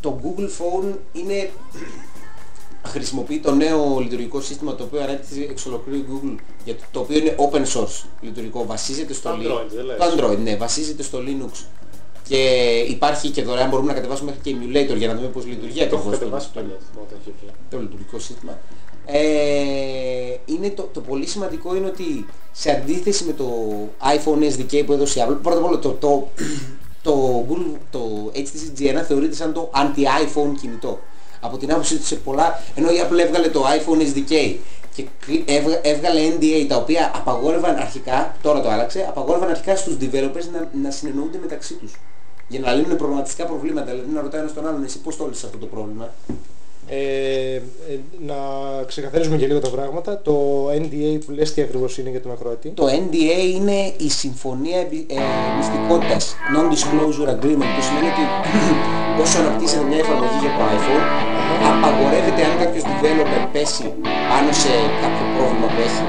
το Google Phone είναι, χρησιμοποιεί το νέο λειτουργικό σύστημα το οποίο ανέπτυξε εξ ολοκλήρου Google, για το, το οποίο είναι open source λειτουργικό, βασίζεται στο Το Li- Android, δεν λες. Το Android, ναι, βασίζεται στο Linux και υπάρχει και δωρεάν μπορούμε να κατεβάσουμε μέχρι και emulator για να δούμε πώς λειτουργεί Το έχω ακριβώς το, κατεβάσει το, παλιά. όταν είχε βγει. το λειτουργικό σύστημα. Ε, είναι το, το πολύ σημαντικό είναι ότι σε αντίθεση με το iPhone SDK που έδωσε η Apple, πρώτα απ' όλα το, το, το, Google, το HTC G1 θεωρείται σαν το anti-iPhone κινητό. Από την άποψη ότι σε πολλά, ενώ η Apple έβγαλε το iPhone SDK και κλει- έβγα- έβγαλε NDA τα οποία απαγόρευαν αρχικά, τώρα το άλλαξε, απαγόρευαν αρχικά στους developers να, να συνεννοούνται μεταξύ τους. Για να λύνουν προγραμματιστικά προβλήματα, δηλαδή να ρωτάει ένας τον άλλον, εσύ πώς το έλυσες αυτό το πρόβλημα; Ε, ε, να ξεκαθαρίσουμε και λίγο τα πράγματα. Το NDA που λες τι ακριβώς είναι για τον ακροατή. Το NDA είναι η Συμφωνία Εμπι- ε, Μυστικότητας, Non-Disclosure Agreement, που σημαίνει ότι όσο αναπτύσσεται μια εφαρμογή για το iPhone, απαγορεύεται αν κάποιος developer πέσει πάνω σε κάποιο πρόβλημα που έχει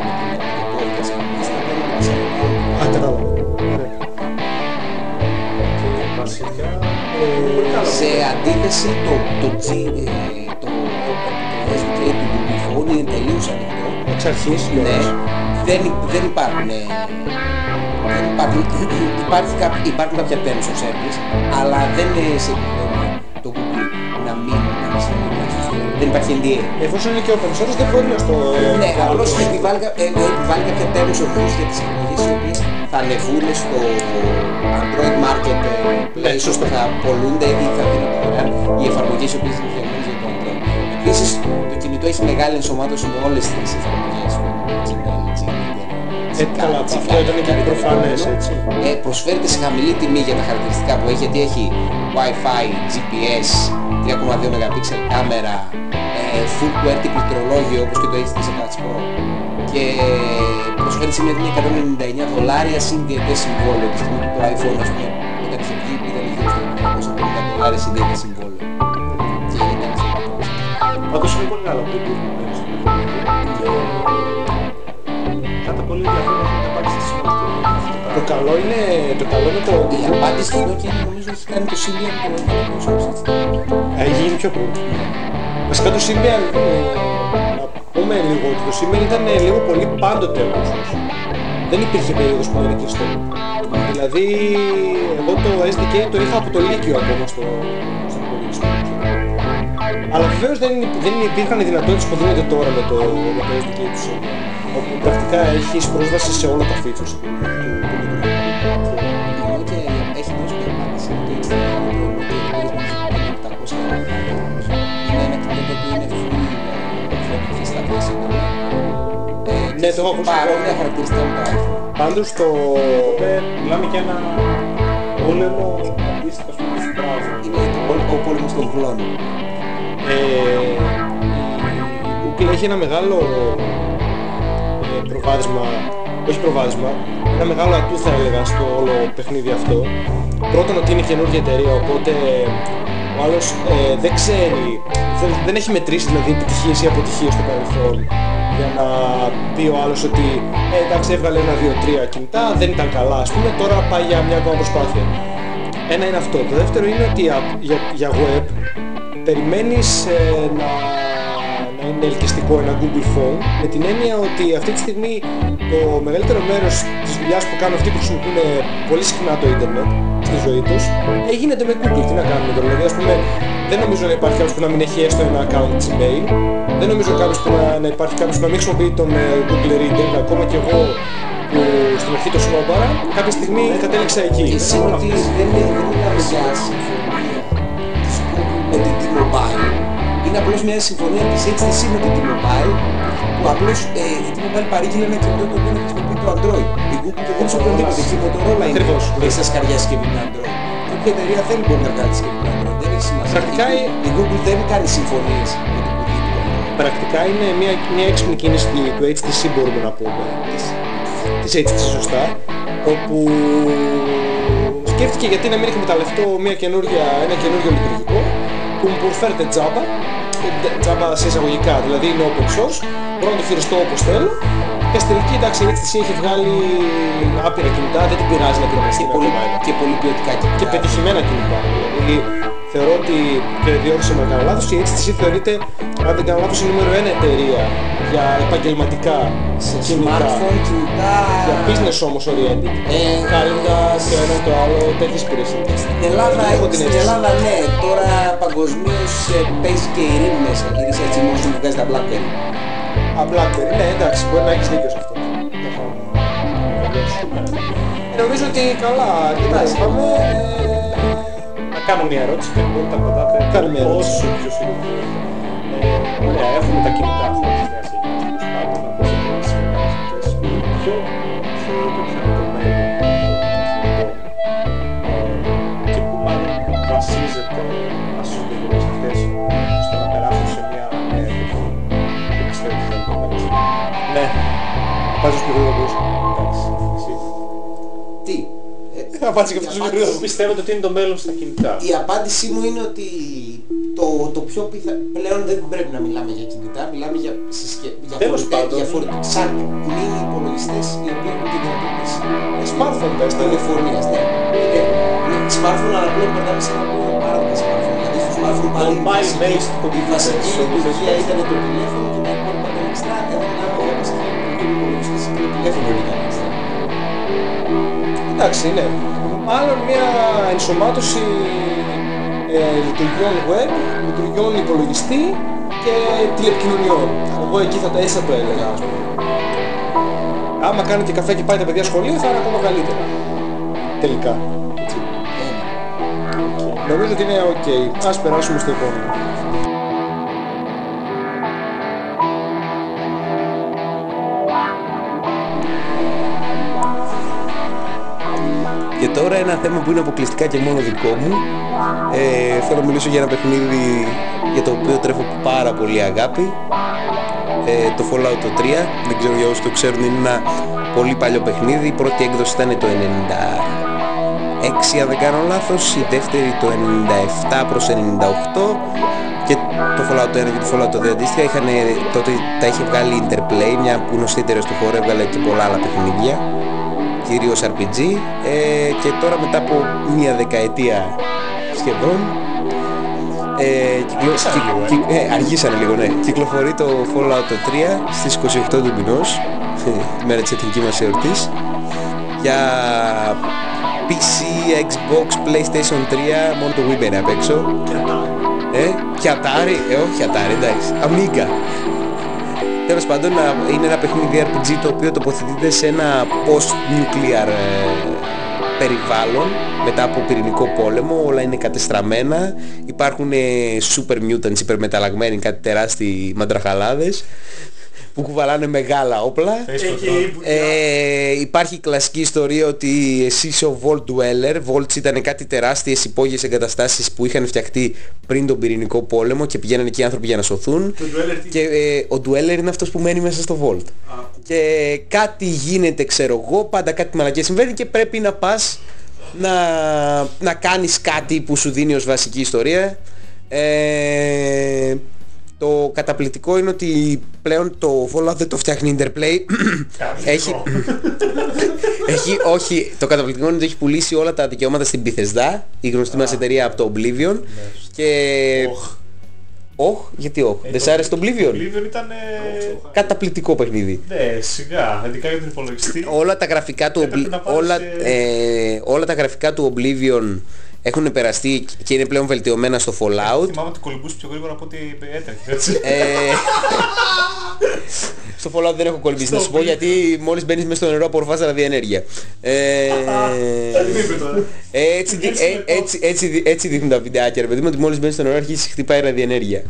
Σε αντίθεση το, το, G, ε, το, το SDK του Google Phone είναι τελείως ανοιχτό. Εξ αρχής, Ναι, λες. δεν, υ- δεν υπάρχουν, ε, δεν υπάρχουν, υπάρχει κά- υπάρχουν κάποια terms of service, αλλά δεν ε, σε επιβεβαιώνει το Google να μην να μην συνεργαστεί. Δεν υπάρχει NDA. Εφόσον είναι και open source δεν μπορεί να στο... Ναι, βάλει απλώς το- επιβάλλει, κα- ε, ε, επιβάλλει κάποια terms of use για τις εφαρμογές οι οποίες θα ανεβούν στο Android Marketplace ώστε θα πολλούνται ή θα δίνονται δωρεάν οι εφαρμογές οι οποίες είναι φτιαγμένες για το Android. Επίσης, το κινητό έχει μεγάλη ενσωμάτωση με όλες τις εφαρμογές. Gmail, Gmail, Ε, καλά, αυτό ήταν και προφανές, έτσι. Ε, προσφέρεται σε χαμηλή τιμή για τα χαρακτηριστικά που έχει, γιατί έχει Wi-Fi, GPS, 3,2 MP κάμερα, ε, full QWERTY πληκτρολόγιο όπως και το HTC Touch Pro και προσφέρει σε μια τιμή 199 δολάρια συν διετές συμβόλαιο τη στιγμή που το iPhone ας πούμε όταν είχε βγει ήταν γύρω στο 250 δολάρια συν διετές συμβόλαιο και ήταν στο Πάντως είναι πολύ καλό που το Google στο Κατά πολύ ενδιαφέρον να απάντηση στη σημαντική ερώτηση. Το καλό είναι, το καλό είναι το... Η απάντηση στην Nokia είναι, νομίζω έχει κάνει το Symbian το Microsoft System. Έχει γίνει πιο πριν. Βασικά το Symbian, ε, να πούμε λίγο ότι το Symbian ήταν ε, λίγο πολύ πάντοτε open source. Δεν υπήρχε περίοδος που δεν είναι κλειστό. Δηλαδή, εγώ το SDK το είχα από το Λύκειο ακόμα στο, στο υπολογιστή. Αλλά βεβαίως δεν, δεν υπήρχαν οι δυνατότητες που δίνονται τώρα με το, με το SDK του Symbian. Όπου πρακτικά έχεις πρόσβαση σε όλα τα features του, του, του Ναι, και το έχω έχει ακούσει. παρόμοια χαρακτηριστικά με το iPhone. Πάντως το... Οπότε μιλάμε για ένα πόλεμο αντίστοιχα στο browser. Είναι το πόλ- ο πόλεμος των κλώνων. Ε, η Google έχει ένα μεγάλο ε, προβάδισμα, όχι προβάδισμα, ένα μεγάλο ατού θα έλεγα στο όλο παιχνίδι αυτό. Πρώτον ότι είναι καινούργια εταιρεία, οπότε ο άλλος ε, δεν ξέρει, δεν, δεν έχει μετρήσει δηλαδή επιτυχίες ή αποτυχίες στο παρελθόν για να πει ο άλλος ότι ε, εντάξει έβγαλε ένα, δύο, τρία κινητά, δεν ήταν καλά ας πούμε, τώρα πάει για μια ακόμα προσπάθεια. Ένα είναι αυτό. Το δεύτερο είναι ότι για, για, για web περιμένεις ε, να, να είναι ελκυστικό ένα Google Phone με την έννοια ότι αυτή τη στιγμή το μεγαλύτερο μέρος της δουλειάς που κάνουν αυτοί που χρησιμοποιούν πολύ συχνά το ίντερνετ στη ζωή τους ε, γίνεται με Google. Τι να κάνουμε τώρα. Δηλαδή ας πούμε δεν νομίζω να υπάρχει κάποιος που να μην έχει έστω ένα account Gmail. Δεν νομίζω κάποιος που να, να υπάρχει κάποιος που να μην χρησιμοποιεί τον ε, Google Reader. Ακόμα και εγώ που στην αρχή το σνόμπαρα, κάποια στιγμή κατέληξα εκεί. Και σίγουρα ότι δεν δεν μιλάμε για συμφωνία της Google με T-Mobile είναι απλώς μια συμφωνία της HTC με την T-Mobile που απλώς ε, η T-Mobile παρήγγειλε ένα κινητό το οποίο χρησιμοποιεί το Android. Η Google δεν έχει οποιονδήποτε και η Motorola είναι Ακριβώς. που έχει σαν σκαριά συσκευή με Android. Και όποια εταιρεία θέλει μπορεί να βγάλει συσκευή με Android. Δεν έχει σημασία. Πρακτικά Η, η Google δεν κάνει συμφωνίες με την πολιτική του Android. Πρακτικά είναι μια, μια έξυπνη κίνηση του HTC μπορούμε να πούμε. Της, της HTC σωστά. Όπου σκέφτηκε γιατί να μην εκμεταλλευτώ μια καινούργια, ένα καινούργιο λειτουργικό που μου προσφέρεται τζάμπα, ε, τζάμπα σε εισαγωγικά, δηλαδή είναι open source, μπορώ να το χειριστώ όπως θέλω και στην τελική εντάξει η HTC έχει βγάλει άπειρα κινητά, δεν την πειράζει να την Και πολύ, και πολύ ποιοτικά και κινητά. πετυχημένα κινητά. Δηλαδή θεωρώ ότι και διόρθωσα με κάνω λάθος, η HTC θεωρείται, αν δεν κάνω λάθος, η νούμερο ένα εταιρεία για επαγγελματικά κινητά. Smartphone, κινητά... Για business όμως oriented. Ε, Κάλυντας και ένα το άλλο, τέτοιες υπηρεσίες. Στην Ελλάδα, Έχω την στην αίσθηση. Ελλάδα ναι, τώρα παγκοσμίως ε, παίζει και η ειρήνη μέσα. Γυρίσει έτσι μόνος μου που βγάζει τα BlackBerry. Α, BlackBerry, ναι εντάξει, μπορεί να έχεις δίκιο σε αυτό. Ε, Νομίζω ότι καλά, κοιτάξτε, πάμε. ε, Να κάνω μια ερώτηση και μπορείτε να απαντάτε Κάνε μια ερώτηση. όσο πιο σύντομα. Ε, ωραία, έχουμε τα κινητά αυτά της βάζεις πιο γρήγορα μπορείς. Εντάξει, εσύ. Τι; Ε, Θα πάρεις και αυτός η ο απάντηση- γρήγορος. Πιστεύετε ότι είναι το μέλλον στα κινητά; Η απάντησή μου είναι ότι το, το πιο πιθα... πλέον δεν πρέπει να μιλάμε για κινητά, μιλάμε για, συσκε... για, Τέλος φορητέ- πάντων. για φορητέ- σαν μίνι υπολογιστές οι οποίοι έχουν τη δυνατότητα Smartphone, πες το. τηλεφωνίας. Ναι. Ε, ναι, smartphone αλλά πλέον περνάμε σε ένα πιο παράδοξο smartphone. Γιατί στο smartphone πάλι η Mobile βασική- based η computer, βασική so λειτουργία this is- ήταν το τηλέφωνο και τα υπόλοιπα τα υπολογιστή και το τηλέφωνο ήταν εξτρά. Εντάξει, ναι. Μάλλον μια ενσωμάτωση ε, λειτουργιών web, λειτουργιών υπολογιστή και τηλεπικοινωνιών. Εγώ εκεί θα, τα- έτσι θα το έλεγα, ας πούμε. Άμα κάνετε καφέ και πάει τα παιδιά σχολείο θα είναι ακόμα καλύτερα. Τελικά. Έτσι. Νομίζω ότι είναι ok. Ας περάσουμε στο επόμενο. Τώρα ένα θέμα που είναι αποκλειστικά και μόνο δικό μου. Ε, θέλω να μιλήσω για ένα παιχνίδι για το οποίο τρέφω πάρα πολύ αγάπη. Ε, το Fallout 3, δεν ξέρω για όσους το ξέρουν, είναι ένα πολύ παλιό παιχνίδι. Η πρώτη έκδοση ήταν το 96 αν δεν κάνω λάθος, η δεύτερη το 97 προς 98 και το Fallout 1 και το Fallout 2 αντίστοιχα είχαν, τότε τα είχε βγάλει Interplay, μια που γνωστύτερη στο χώρο έβγαλε και πολλά άλλα παιχνίδια κυρίως RPG ε, και τώρα μετά από μία δεκαετία σχεδόν ε, κυκλο... κυ- κυ- ε, αργήσανε λίγο ναι. Κυκλοφορεί το Fallout 3 στις 28 του μηνός τη μέρα της εθνικής μας εορτής για PC, Xbox, PlayStation 3 μόνο το Wii μπαίνει απ' έξω. Ε, και Atari, ε όχι Atari εντάξει, Amiga Τέλος πάντων να- είναι ένα παιχνίδι RPG το οποίο τοποθετείται σε ένα post-nuclear ε, περιβάλλον μετά από πυρηνικό πόλεμο, όλα είναι κατεστραμμένα, υπάρχουν ε, super mutants υπερμεταλλαγμένοι, κάτι τεράστιοι μαντραχαλάδες που κουβαλάνε μεγάλα όπλα. Ε, υπάρχει η κλασική ιστορία ότι εσύ είσαι ο Vault Dweller. Vaults ήταν κάτι τεράστιες υπόγειες εγκαταστάσεις που είχαν φτιαχτεί πριν τον πυρηνικό πόλεμο και πηγαίνανε εκεί οι άνθρωποι για να σωθούν. Και ε, ο Dweller είναι αυτός που μένει μέσα στο Vault. Και κάτι γίνεται ξέρω εγώ, πάντα κάτι μαλακές συμβαίνει και πρέπει να πας να, να κάνεις κάτι που σου δίνει ως βασική ιστορία. Ε, το καταπληκτικό είναι ότι πλέον το Fallout δεν το φτιάχνει Interplay. έχει, έχει, όχι, το καταπληκτικό είναι ότι έχει πουλήσει όλα τα δικαιώματα στην Bethesda, η γνωστή μας εταιρεία από το Oblivion. Και... Όχ, γιατί όχι. Δεν σ' άρεσε το Oblivion. Oblivion; Ήταν... ε, Καταπληκτικό παιχνίδι. Ναι, σιγά, ειδικά για τον υπολογιστή. όλα τα γραφικά του Έπρεπε Obli- να πάρεις, όλα, ε, ε, όλα τα γραφικά του Oblivion έχουν περαστεί και είναι πλέον βελτιωμένα στο Fallout. Θυμάμαι ότι κολυμπούσε πιο γρήγορα από ό,τι έτρεχε, έτσι. Ε, στο Fallout δεν έχω κολυμπήσει να σου πω γιατί μόλις μπαίνεις μέσα στο νερό απορροφάς ραδιενέργεια. Ε, έτσι, δι- ε, έτσι, έτσι, δι- έτσι δείχνουν τα βιντεάκια ρε παιδί μου ότι μόλις μπαίνεις στο νερό αρχίζεις και χτυπάει ραδιενέργεια.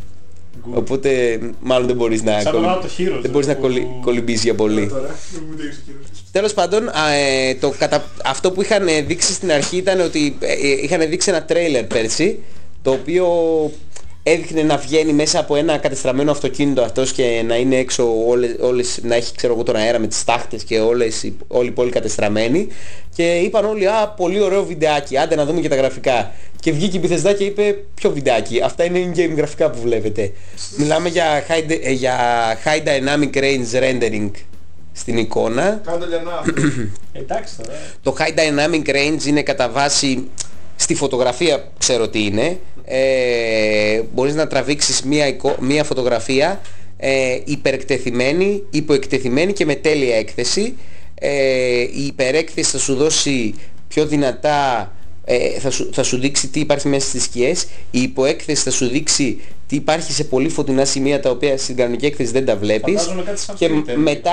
Οπότε μάλλον δεν μπορείς να, Σαν το κολυ- Round of Heroes, δεν μπορείς να που- κολυ- κολυμπήσεις για πολύ. Τώρα, μην μου το έχεις ο κύριος. Τέλος πάντων, α, ε, το, κατα... αυτό που είχαν ε, δείξει στην αρχή ήταν ότι ε, ε, είχαν δείξει ένα τρέιλερ πέρσι, το οποίο έδειχνε να βγαίνει μέσα από ένα κατεστραμμένο αυτοκίνητο αυτός και να είναι έξω όλες, όλες να έχει ξέρω εγώ τον αέρα με τις τάχτες και όλες, οι- όλοι οι πόλοι κατεστραμμένοι και είπαν όλοι α πολύ ωραίο βιντεάκι, άντε να δούμε και τα γραφικά και βγήκε η Bethesda και είπε ποιο βιντεάκι, αυτά είναι in-game γραφικά που βλέπετε μιλάμε για high, de- ε, για high dynamic range rendering στην εικόνα Κάνε το λιανά. Εντάξει τώρα. το High Dynamic Range είναι κατά βάση στη φωτογραφία ξέρω τι είναι. Ε, μπορείς να τραβήξεις μία, εικο- μία φωτογραφία ε, υπερεκτεθειμένη, υποεκτεθειμένη και με τέλεια έκθεση. Ε, η υπερέκθεση θα σου δώσει πιο δυνατά ε, θα, σου, θα σου δείξει τι υπάρχει μέσα στις σκιές η υποέκθεση θα σου δείξει τι υπάρχει σε πολύ φωτεινά σημεία τα οποία στην κανονική έκθεση δεν τα βλέπεις Φαντάζομαι κάτι σαν και Twitter, μετά,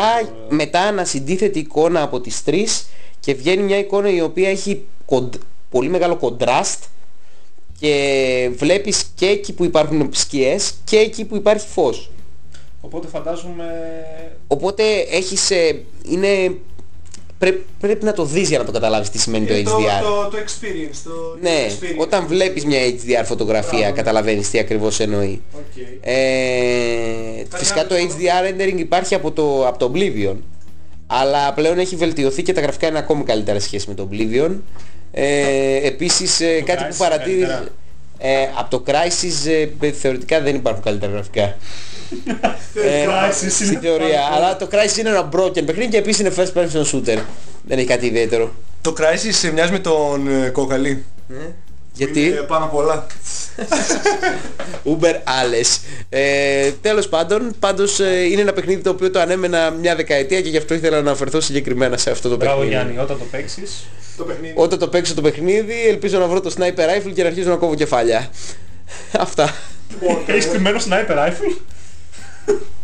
ε, μετά ανασυντίθετη εικόνα από τις τρεις και βγαίνει μια εικόνα η οποία έχει κοντ- πολύ μεγάλο κοντράστ και βλέπεις και εκεί που υπάρχουν σκιές και εκεί που υπάρχει φως. Οπότε φαντάζομαι... Οπότε έχεις, ε, είναι, πρέ- πρέπει να το δεις για να το καταλάβεις τι σημαίνει το Ε, HDR. Το, το experience. Το ναι, experience. όταν βλέπεις μια HDR φωτογραφία Μπράβο, ναι. καταλαβαίνεις τι ακριβώς εννοεί. Οκ. Ε, φυσικά το HDR rendering υπάρχει από το, από το Oblivion αλλά πλέον έχει βελτιωθεί και τα γραφικά είναι ακόμη καλύτερα σε σχέση με το Oblivion ε, επίσης ε, κάτι Crysis που παρατήρησε καλύτερα. ε, από το Crysis ε, θεωρητικά δεν υπάρχουν καλύτερα γραφικά. Ε, Crysis στη είναι θεωρία. πάρα αλλά το Crysis είναι ένα broken παιχνίδι και επίσης είναι first person shooter. Δεν έχει κάτι ιδιαίτερο. Το Crysis μοιάζει με τον ε, Κοκαλή. Γιατί; Είναι πάνω πολλά. Uber alles. Ε, τέλος πάντων, πάντως ε, είναι ένα παιχνίδι το οποίο το ανέμενα μια δεκαετία και γι' αυτό ήθελα να αναφερθώ συγκεκριμένα σε αυτό το Μπράβο παιχνίδι. Γιάννη, όταν το παίξεις... Το παιχνίδι. Όταν το παίξω το παιχνίδι, ελπίζω να βρω το sniper rifle και να αρχίσω να κόβω κεφάλια. Αυτά. Έχεις κρυμμένο sniper rifle;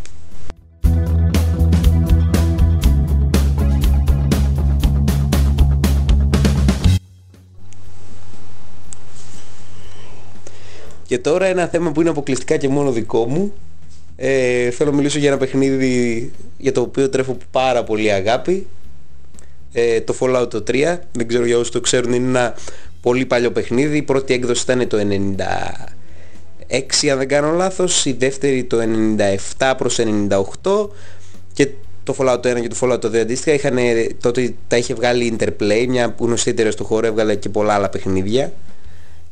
Και τώρα ένα θέμα που είναι αποκλειστικά και μόνο δικό μου. Ε, θέλω να μιλήσω για ένα παιχνίδι για το οποίο τρέφω πάρα πολύ αγάπη. Ε, το Fallout το 3. Δεν ξέρω για όσους το ξέρουν είναι ένα πολύ παλιό παιχνίδι. Η πρώτη έκδοση ήταν το 96 αν δεν κάνω λάθος. Η δεύτερη το 97 προς 98. Και το Fallout το 1 και το Fallout το 2 αντίστοιχα είχαν, τότε τα είχε βγάλει Interplay, μια γνωστή εταιρεία στο χώρο, έβγαλε και πολλά άλλα παιχνίδια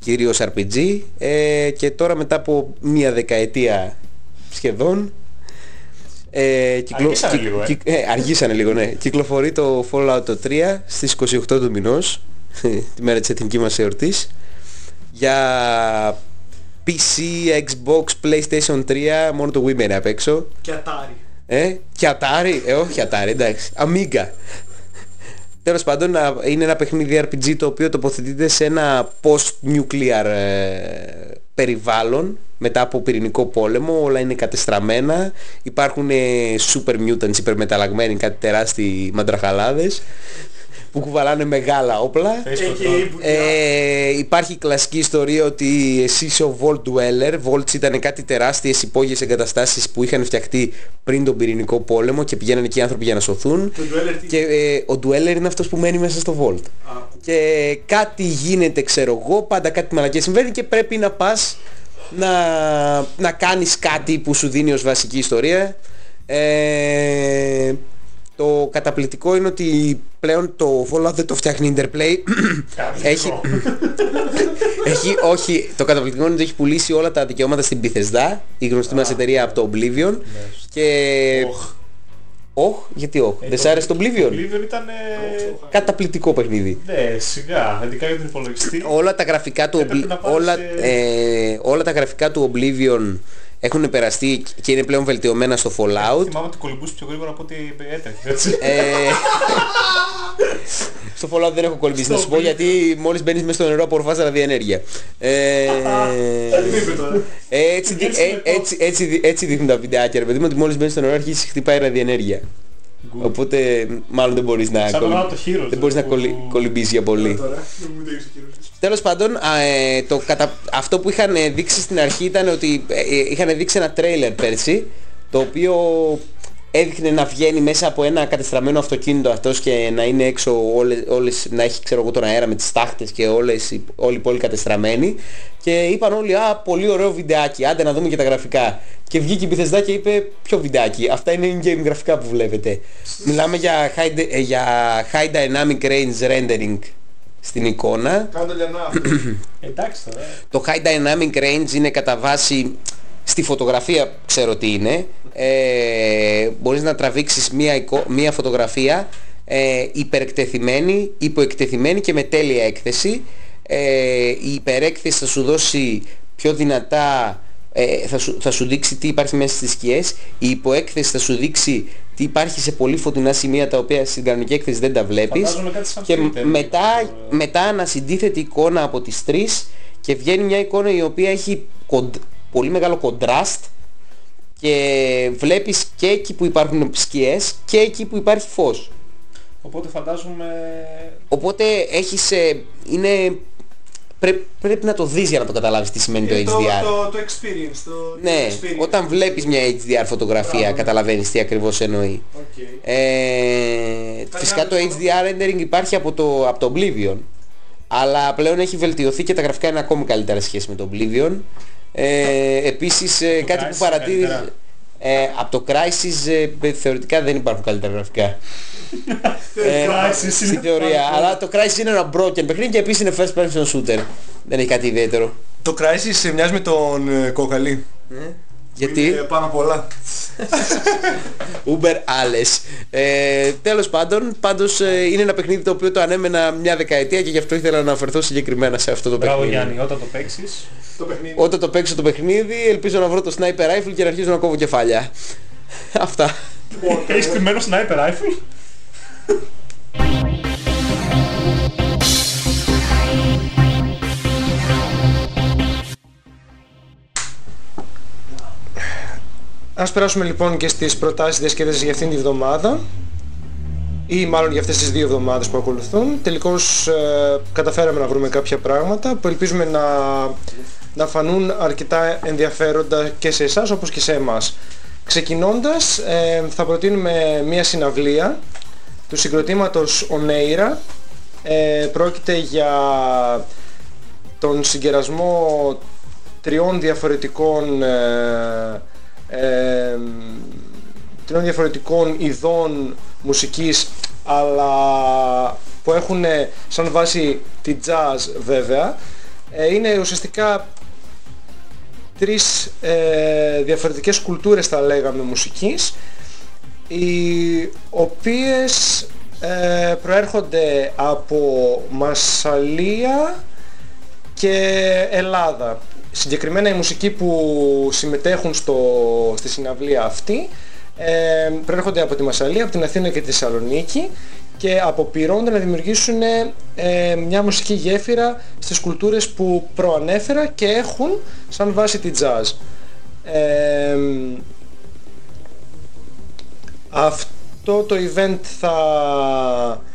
κυρίως RPG ε, και τώρα μετά από μία δεκαετία σχεδόν ε, κυκλο- Αργήσανε κυ- λίγο, ε. κυ- ε, αργήσανε λίγο, ναι. Κυκλοφορεί το Fallout το 3 στις 28 του μηνός, τη μέρα της εθνικής μας εορτής, για PC, Xbox, PlayStation 3, μόνο το Wii μένει απ' έξω. Και Atari. Ε, και Atari, ε, όχι Atari, εντάξει. Amiga. Τέλος πάντων, α, είναι ένα παιχνίδι RPG το οποίο τοποθετείται σε ένα post-nuclear ε, περιβάλλον μετά από πυρηνικό πόλεμο, όλα είναι κατεστραμμένα, υπάρχουν ε, super mutants υπερμεταλλαγμένοι, κάτι τεράστιοι μαντραχαλάδες που κουβαλάνε μεγάλα όπλα. Facebook Έχει τώρα. η μπουκιά. Ε, υπάρχει η κλασική ιστορία ότι εσύ είσαι ο Vault Dweller. Vaults ήταν κάτι τεράστιες υπόγειες εγκαταστάσεις που είχαν φτιαχτεί πριν τον πυρηνικό πόλεμο και πηγαίνανε εκεί οι άνθρωποι για να σωθούν. Το Dweller τι Και ε, ο Dweller είναι αυτός που μένει μέσα στο Vault. Α, Και κάτι γίνεται ξέρω εγώ, πάντα κάτι μαλακές συμβαίνει και πρέπει να πας να, να κάνεις κάτι που σου δίνει ως βασική ιστορία. Ε, το καταπληκτικό είναι ότι πλέον το Fallout δεν το φτιάχνει Interplay. έχει, έχει, όχι, το καταπληκτικό είναι ότι έχει πουλήσει όλα τα δικαιώματα στην Bethesda, η γνωστή μας εταιρεία από το Oblivion. Και... Οχ. Όχι, γιατί όχι. Ε, Δεν το- σ' άρεσε το Το Oblivion; Oblivion ήταν... ε, Καταπληκτικό παιχνίδι. Ναι, σιγά. Ειδικά για τον υπολογιστή. όλα τα γραφικά του Έπρεπε Obli- να πάρεις, όλα, ε, ε, όλα τα γραφικά του Oblivion έχουν περαστεί και είναι πλέον βελτιωμένα στο Fallout. Θυμάμαι ότι κολυμπούσε πιο γρήγορα από ό,τι έτρεχε, έτσι. Ε, Στο Fallout δεν έχω κολυμπήσει να σου πω γιατί μόλις μπαίνεις μέσα στο νερό απορροφάς ραδιενέργεια. Ε, Δεν είπε τώρα; έτσι, δι- ε, έτσι, έτσι, δι- έτσι δείχνουν τα βιντεάκια ρε παιδί μου ότι μόλις μπαίνεις στο νερό αρχίζεις χτυπάει ραδιενέργεια. Οπότε μάλλον δεν μπορείς να, Σαν κολυ- το Rato Heroes, δεν μπορείς να που- κολυ- κολυμπήσεις για πολύ. Τώρα. Δεν μου τέγεις ο κύριος. Τέλος πάντων, α, ε, το κατα... αυτό που είχαν ε, δείξει στην αρχή ήταν ότι ε, ε, είχαν δείξει ένα τρέιλερ πέρσι, το οποίο έδειχνε να βγαίνει μέσα από ένα κατεστραμμένο αυτοκίνητο αυτός και να είναι έξω όλες, όλες να έχει ξέρω εγώ τον αέρα με τις τάχτες και όλες, οι- όλη η πόλη κατεστραμμένη και είπαν όλοι α πολύ ωραίο βιντεάκι, άντε να δούμε και τα γραφικά και βγήκε η Bethesda και είπε ποιο βιντεάκι, αυτά είναι in-game γραφικά που βλέπετε μιλάμε για high, ε, για high dynamic range rendering στην εικόνα Κάνε το λιανά. Εντάξει τώρα. το High Dynamic Range είναι κατά βάση στη φωτογραφία ξέρω τι είναι. Ε, μπορείς να τραβήξεις μία, εικο- μία φωτογραφία ε, υπερεκτεθειμένη, υποεκτεθειμένη και με τέλεια έκθεση. Ε, η υπερέκθεση θα σου δώσει πιο δυνατά ε, θα, σου, θα σου δείξει τι υπάρχει μέσα στις σκιές. Η υποέκθεση θα σου δείξει τι υπάρχει σε πολύ φωτεινά σημεία τα οποία στην κανονική έκθεση δεν τα βλέπεις. Φαντάζομαι κάτι σαν και filter, μετά, ε, μετά ανασυντίθετη εικόνα από τις τρεις και βγαίνει μια εικόνα η οποία έχει κοντ- πολύ μεγάλο κοντράστ και βλέπεις και εκεί που υπάρχουν σκιές και εκεί που υπάρχει φως. Οπότε φαντάζομαι... Οπότε έχεις, ε, είναι, πρέ- πρέπει να το δεις για να το καταλάβεις τι σημαίνει το Είναι HDR. Το, το experience. Το Ναι, experience. όταν βλέπεις μια HDR φωτογραφία Μπράβο, ναι. καταλαβαίνεις τι ακριβώς εννοεί. Οκ. Ε, φυσικά το HDR rendering υπάρχει από το, από το Oblivion αλλά πλέον έχει βελτιωθεί και τα γραφικά είναι ακόμη καλύτερα σε σχέση με το Oblivion ε, επίσης ε, Το κάτι Crysis που παρατήρησα καλύτερα. ε, από το Crysis ε, θεωρητικά δεν υπάρχουν καλύτερα γραφικά. Ε, Crysis στη είναι θεωρία. πάρα αλλά το Crysis είναι ένα broken παιχνίδι και επίσης είναι first person shooter. Δεν έχει κάτι ιδιαίτερο. Το Crysis ε, μοιάζει με τον ε, Κοκαλή. Γιατί; Είναι πάνω απ' όλα. Uber alles. Ε, τέλος πάντων, πάντως ε, είναι ένα παιχνίδι το οποίο το ανέμενα μια δεκαετία και γι' αυτό ήθελα να αναφερθώ συγκεκριμένα σε αυτό το Μπράβο παιχνίδι. Γιάννη, όταν το παίξεις. Το παιχνίδι. Όταν το παίξω το παιχνίδι, ελπίζω να βρω το sniper rifle και να αρχίσω να κόβω κεφάλια. Αυτά. Έχεις κρυμμένο sniper rifle; Ας περάσουμε λοιπόν και στις προτάσεις διασκέδασης για αυτήν τη βδομάδα ή μάλλον για αυτές τις δύο εβδομάδες που ακολουθούν. Τελικώς ε, καταφέραμε να βρούμε κάποια πράγματα που ελπίζουμε να, να φανούν αρκετά ενδιαφέροντα και σε εσάς όπως και σε εμάς. Ξεκινώντας ε, θα προτείνουμε μια συναυλία του συγκροτήματος Oneira. Ε, πρόκειται για τον συγκερασμό τριών διαφορετικών ε, ε, τριών διαφορετικών ειδών μουσικής αλλά που έχουν σαν βάση τη jazz βέβαια ε, είναι ουσιαστικά τρεις ε, διαφορετικές κουλτούρες θα λέγαμε μουσικής οι οποίες ε, προέρχονται από Μασαλία και Ελλάδα. Συγκεκριμένα οι μουσικοί που συμμετέχουν στο, στη συναυλία αυτή ε, προέρχονται από τη Μασαλία, από την Αθήνα και τη Θεσσαλονίκη και αποπειρώνται να δημιουργήσουν ε, μια μουσική γέφυρα στις κουλτούρες που προανέφερα και έχουν σαν βάση τη jazz. Ε, αυτό το event θα ε,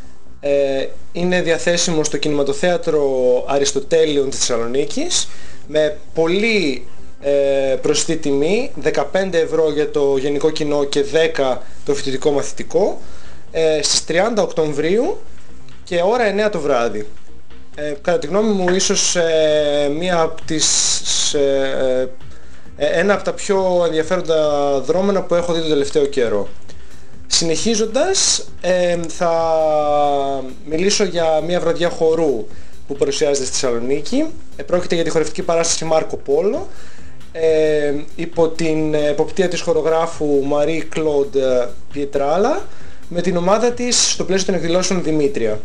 είναι διαθέσιμο στο κινηματοθέατρο Αριστοτέλειων της Θεσσαλονίκης με πολύ ε, προσιτή τιμή, 15 ευρώ για το γενικό κοινό και 10 το φοιτητικό μαθητικό ε, στις 30 Οκτωβρίου και ώρα 9 το βράδυ. Ε, κατά τη γνώμη μου ίσως ε, μία από τις, ε, ε, ένα από τα πιο ενδιαφέροντα δρόμενα που έχω δει το τελευταίο καιρό. Συνεχίζοντας ε, θα μιλήσω για μια βραδιά χορού που παρουσιάζεται στη Θεσσαλονίκη. Ε, πρόκειται για τη χορευτική παράσταση Μάρκο Πόλο ε, υπό την εποπτεία της χορογράφου Marie Claude Pietrala με την ομάδα της στο πλαίσιο των εκδηλώσεων Δημήτρια.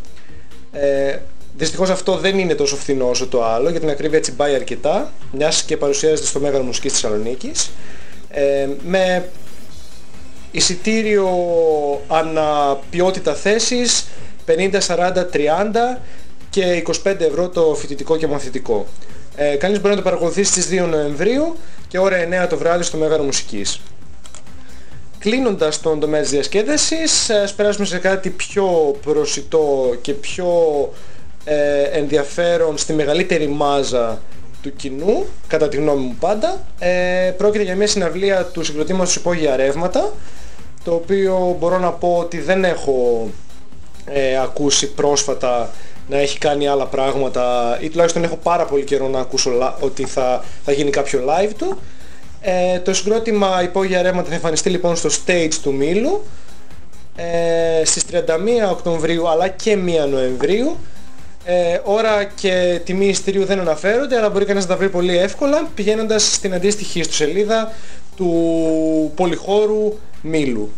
Ε, δυστυχώς αυτό δεν είναι τόσο φθηνό όσο το άλλο, για την ακρίβεια έτσι πάει αρκετά, μιας και παρουσιάζεται στο Μέγαρο Μουσικής της Θεσσαλονίκης. Ε, με εισιτήριο αναπιότητα θέσης 50, 40, 30 και 25 ευρώ το φοιτητικό και μαθητικό. Ε, κανείς μπορεί να το παρακολουθήσει στις 2 Νοεμβρίου και ώρα 9 το βράδυ στο Μέγαρο Μουσικής. Κλείνοντας τον τομέα της διασκέδασης, ας περάσουμε σε κάτι πιο προσιτό και πιο ε, ενδιαφέρον στη μεγαλύτερη μάζα του κοινού, κατά τη γνώμη μου πάντα. Ε, πρόκειται για μια συναυλία του συγκροτήματος Υπόγεια Ρεύματα, το οποίο μπορώ να πω ότι δεν έχω ε, ακούσει πρόσφατα να έχει κάνει άλλα πράγματα ή τουλάχιστον έχω πάρα πολύ καιρό να ακούσω λα- ότι θα, θα γίνει κάποιο live του. Ε, το συγκρότημα Υπόγεια Ρεύματα θα εμφανιστεί λοιπόν στο stage του Μήλου ε, στις 31 Οκτωβρίου αλλά και 1 Νοεμβρίου. Ε, ώρα και τιμή ειστηρίου δεν αναφέρονται αλλά μπορεί κανείς να τα βρει πολύ εύκολα πηγαίνοντας στην αντίστοιχη στο σελίδα του πολυχώρου Μήλου.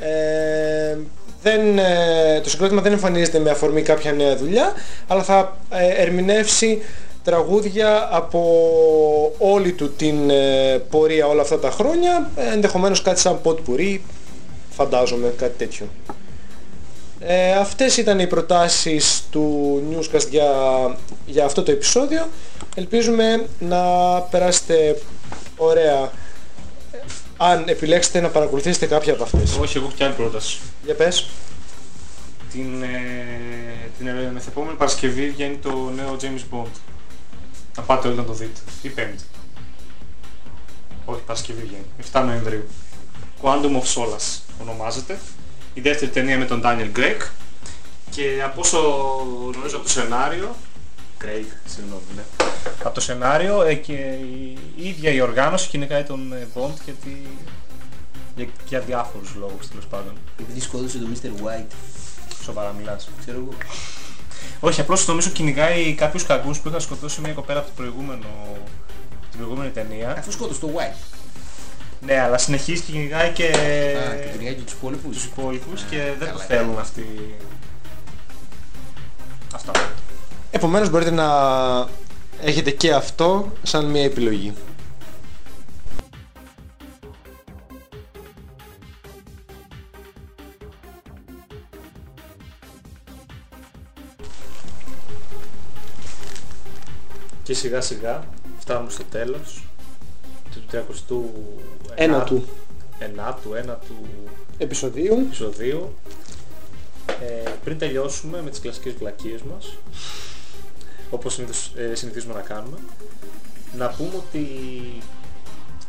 Ε, δεν, ε, το συγκρότημα δεν εμφανίζεται με αφορμή κάποια νέα δουλειά αλλά θα ε, ερμηνεύσει τραγούδια από όλη του την ε, πορεία όλα αυτά τα χρόνια ε, ενδεχομένως κάτι σαν ποτ πουρί φαντάζομαι κάτι τέτοιο ε, αυτές ήταν οι προτάσεις του Newscast για, για αυτό το επεισόδιο ελπίζουμε να περάσετε ωραία ε, αν επιλέξετε να παρακολουθήσετε κάποια από αυτές Όχι, εγώ έχω και άλλη πρόταση. για πες Την, ε, την ε, μεθεπόμενη Παρασκευή βγαίνει το νέο James Bond. Να πάτε όλοι να το δείτε. Ή Πέμπτη. Όχι, Παρασκευή βγαίνει. 7 Νοεμβρίου. Quantum of Solace ονομάζεται. Η δεύτερη ταινία με τον Daniel Craig. Και από όσο γνωρίζω από το σενάριο... Craig, συγγνώμη, ναι. Από το σενάριο ε, και η, η ίδια η οργάνωση κυνηγάει τον ε, Bond γιατί... Για, για διάφορους λόγους τέλος πάντων. Επειδή σκότωσε τον Mr. White, Σοβαρά μιλάς. ξέρω εγώ. Όχι, απλώς νομίζω κυνηγάει κάποιους κακούς που είχαν σκοτώσει μια κοπέλα από το προηγούμενο, την προηγούμενη ταινία. Αφού σκότωσε τον White. Ναι, αλλά συνεχίζει και κυνηγάει και Α, και την και τους υπόλοιπους. τους υπόλοιπους και δεν το καλά θέλουν αυτοί. Αυτά. Επομένως μπορείτε να έχετε και αυτό σαν μια επιλογή. Και σιγά σιγά φτάνουμε στο τέλος του 39ου Ένατου ενάτου, ένατου επεισοδίου. επεισοδίου. Ε, πριν τελειώσουμε με τις κλασικές βλακίες μας, όπως συνήθως, ε, συνηθίζουμε να κάνουμε, να πούμε ότι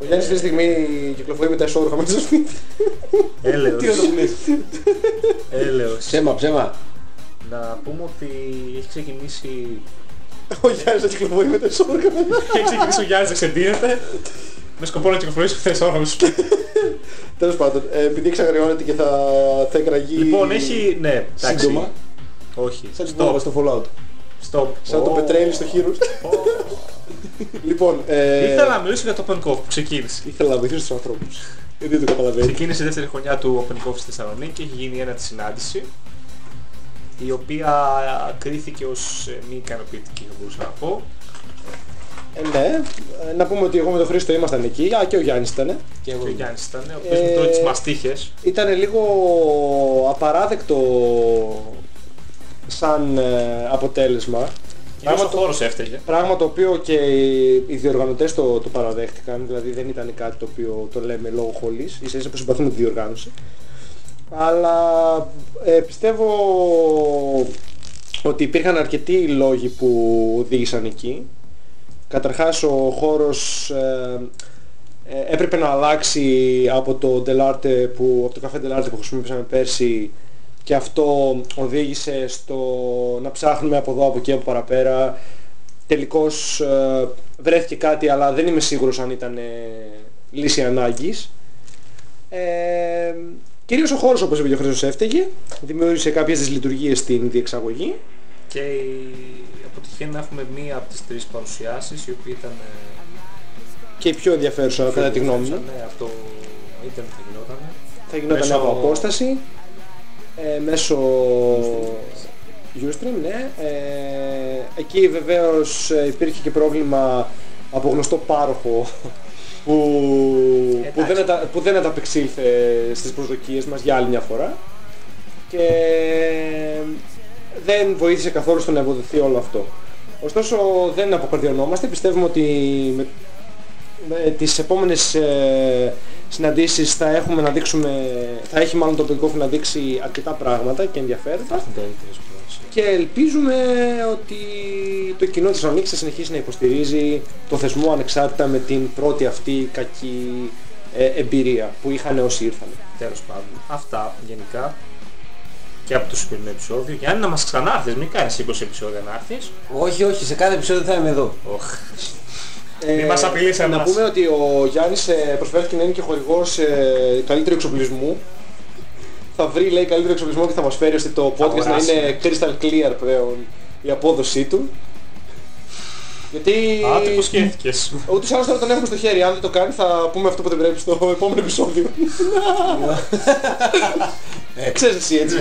Ο Γιάννης αυτή τη στιγμή κυκλοφορεί με τα ισόρουχα μέσα στο σπίτι. έλεος, Τι να το πουλήσει. έλεος, Ψέμα, ψέμα. να πούμε ότι έχει ξεκινήσει, Ο Γιάννης θα κυκλοφορεί με τα ισόρουχα μέσα. έχει ξεκινήσει ο Γιάννης να ξεντίνεται, με σκοπό να κυκλοφορήσει χθες ώρα στο σπίτι. Τέλος πάντων, ε, επειδή εξαγριώνεται και θα, θα εκραγεί Λοιπόν, έχει, ναι, εντάξει, σύντομα. όχι, Σαν την bomba στο Fallout. stop. Σαν το Ω, πετρέλαιο στο χείρος. ω. Λοιπόν, ε, Ήθελα να μιλήσω για το Open Cove που ξεκίνησε. ήθελα να βοηθήσω τους ανθρώπους. Γιατί δεν το καταλαβαίνει. Ξεκίνησε η δεύτερη χρονιά του Open Coffee στη Θεσσαλονίκη, έχει γίνει ένα τη συνάντηση, η οποία κρίθηκε ως ε, μη ικανοποιητική, θα μπορούσα να πω. Ε, ναι, ε, να πούμε ότι εγώ με τον Χρήστο ήμασταν εκεί, α, και ο Γιάννης ήταν. Και εγώ. Και ο Γιάννης ήταν, ο οποίος Ε, μου τρώει τις μαστίχες. Ήταν λίγο απαράδεκτο σαν ε, αποτέλεσμα. Κυρίως ο Πράγμα το, χώρος έφταιγε. πράγμα το οποίο και οι, οι διοργανωτές το, το παραδέχτηκαν, δηλαδή δεν ήταν κάτι το οποίο το λέμε λόγω χολής, ίσα ίσα που συμπαθούν με τη διοργάνωση. Αλλά ε, πιστεύω ότι υπήρχαν αρκετοί λόγοι που οδήγησαν εκεί. Καταρχάς ο χώρος ε, ε, έπρεπε να αλλάξει από το Delarte που, από το καφέ Delarte που χρησιμοποιήσαμε πέρσι και αυτό οδήγησε στο να ψάχνουμε από εδώ, από εκεί, από παραπέρα. Τελικώς ε, βρέθηκε κάτι αλλά δεν είμαι σίγουρος αν ήταν ε, λύση ανάγκης. Ε, κυρίως ο χώρος όπως είπε και ο Χρήστος έφταιγε, δημιούργησε κάποιες δυσλειτουργίες στην διεξαγωγή. Και η αποτυχία είναι να έχουμε μία από τις τρεις παρουσιάσεις, η οποία ήταν... ε, Και η πιο ενδιαφέρουσα κατά τη γνώμη μου. Ναι, από το ίντερνετ θα γινόταν. Θα γινόταν Μέσω- από απόσταση, ε, μέσω Ustream, ναι. Ε, εκεί βεβαίως ε, υπήρχε και πρόβλημα από γνωστό πάροχο που, που, δεν, ατα, που δεν ανταπεξήλθε στις προσδοκίες μας για άλλη μια φορά. Και δεν βοήθησε καθόλου στο να αποδοθεί όλο αυτό. Ωστόσο δεν αποκαρδιωνόμαστε, πιστεύουμε ότι με, με τις επόμενες ε, συναντήσεις θα έχουμε να δείξουμε, θα έχει μάλλον το Πεγκόφ να δείξει αρκετά πράγματα και ενδιαφέροντα και ελπίζουμε ότι το κοινό της Θεσσαλονίκης θα συνεχίσει να υποστηρίζει το θεσμό ανεξάρτητα με την πρώτη αυτή κακή ε, εμπειρία που είχαν όσοι ήρθαν. Τέλος πάντων. Αυτά γενικά και από το σημερινό επεισόδιο. Γιάννη να μας ξανάρθεις, μην κάνεις 20 επεισόδια να έρθεις. Όχι, όχι, σε κάθε επεισόδιο θα είμαι εδώ. Οχ. Ε, Μη μας απειλείς Να εμάς. πούμε ότι ο Γιάννης ε, προσφέρθηκε να είναι και χορηγός ε, καλύτερου εξοπλισμού. Θα βρει λέει καλύτερο εξοπλισμό και θα μας φέρει ώστε το podcast να αγοράσουμε. είναι crystal clear πλέον η απόδοσή του. Γιατί Α, τι που σκέφτηκες. ούτως ή άλλως τώρα τον έχουμε στο χέρι. Αν δεν το κάνει θα πούμε αυτό που δεν πρέπει στο επόμενο επεισόδιο. Ε, Ξέρεις εσύ έτσι.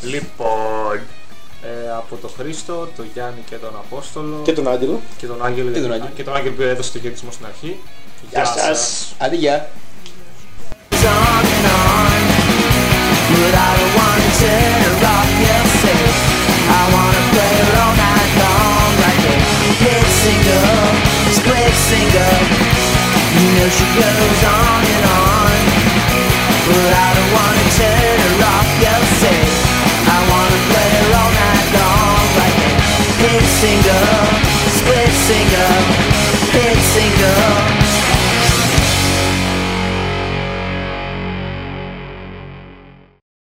λοιπόν, ε, από τον Χρήστο, τον Γιάννη και τον Απόστολο και τον Άγγελο. και τον Άγγελο, Και τον για- Άγγελο. και τον Άγγελο που έδωσε το χαιρετισμό στην αρχή. Γεια σας. Άντε γεια. on and on. But I don't wanna turn her off, you say. split single, split single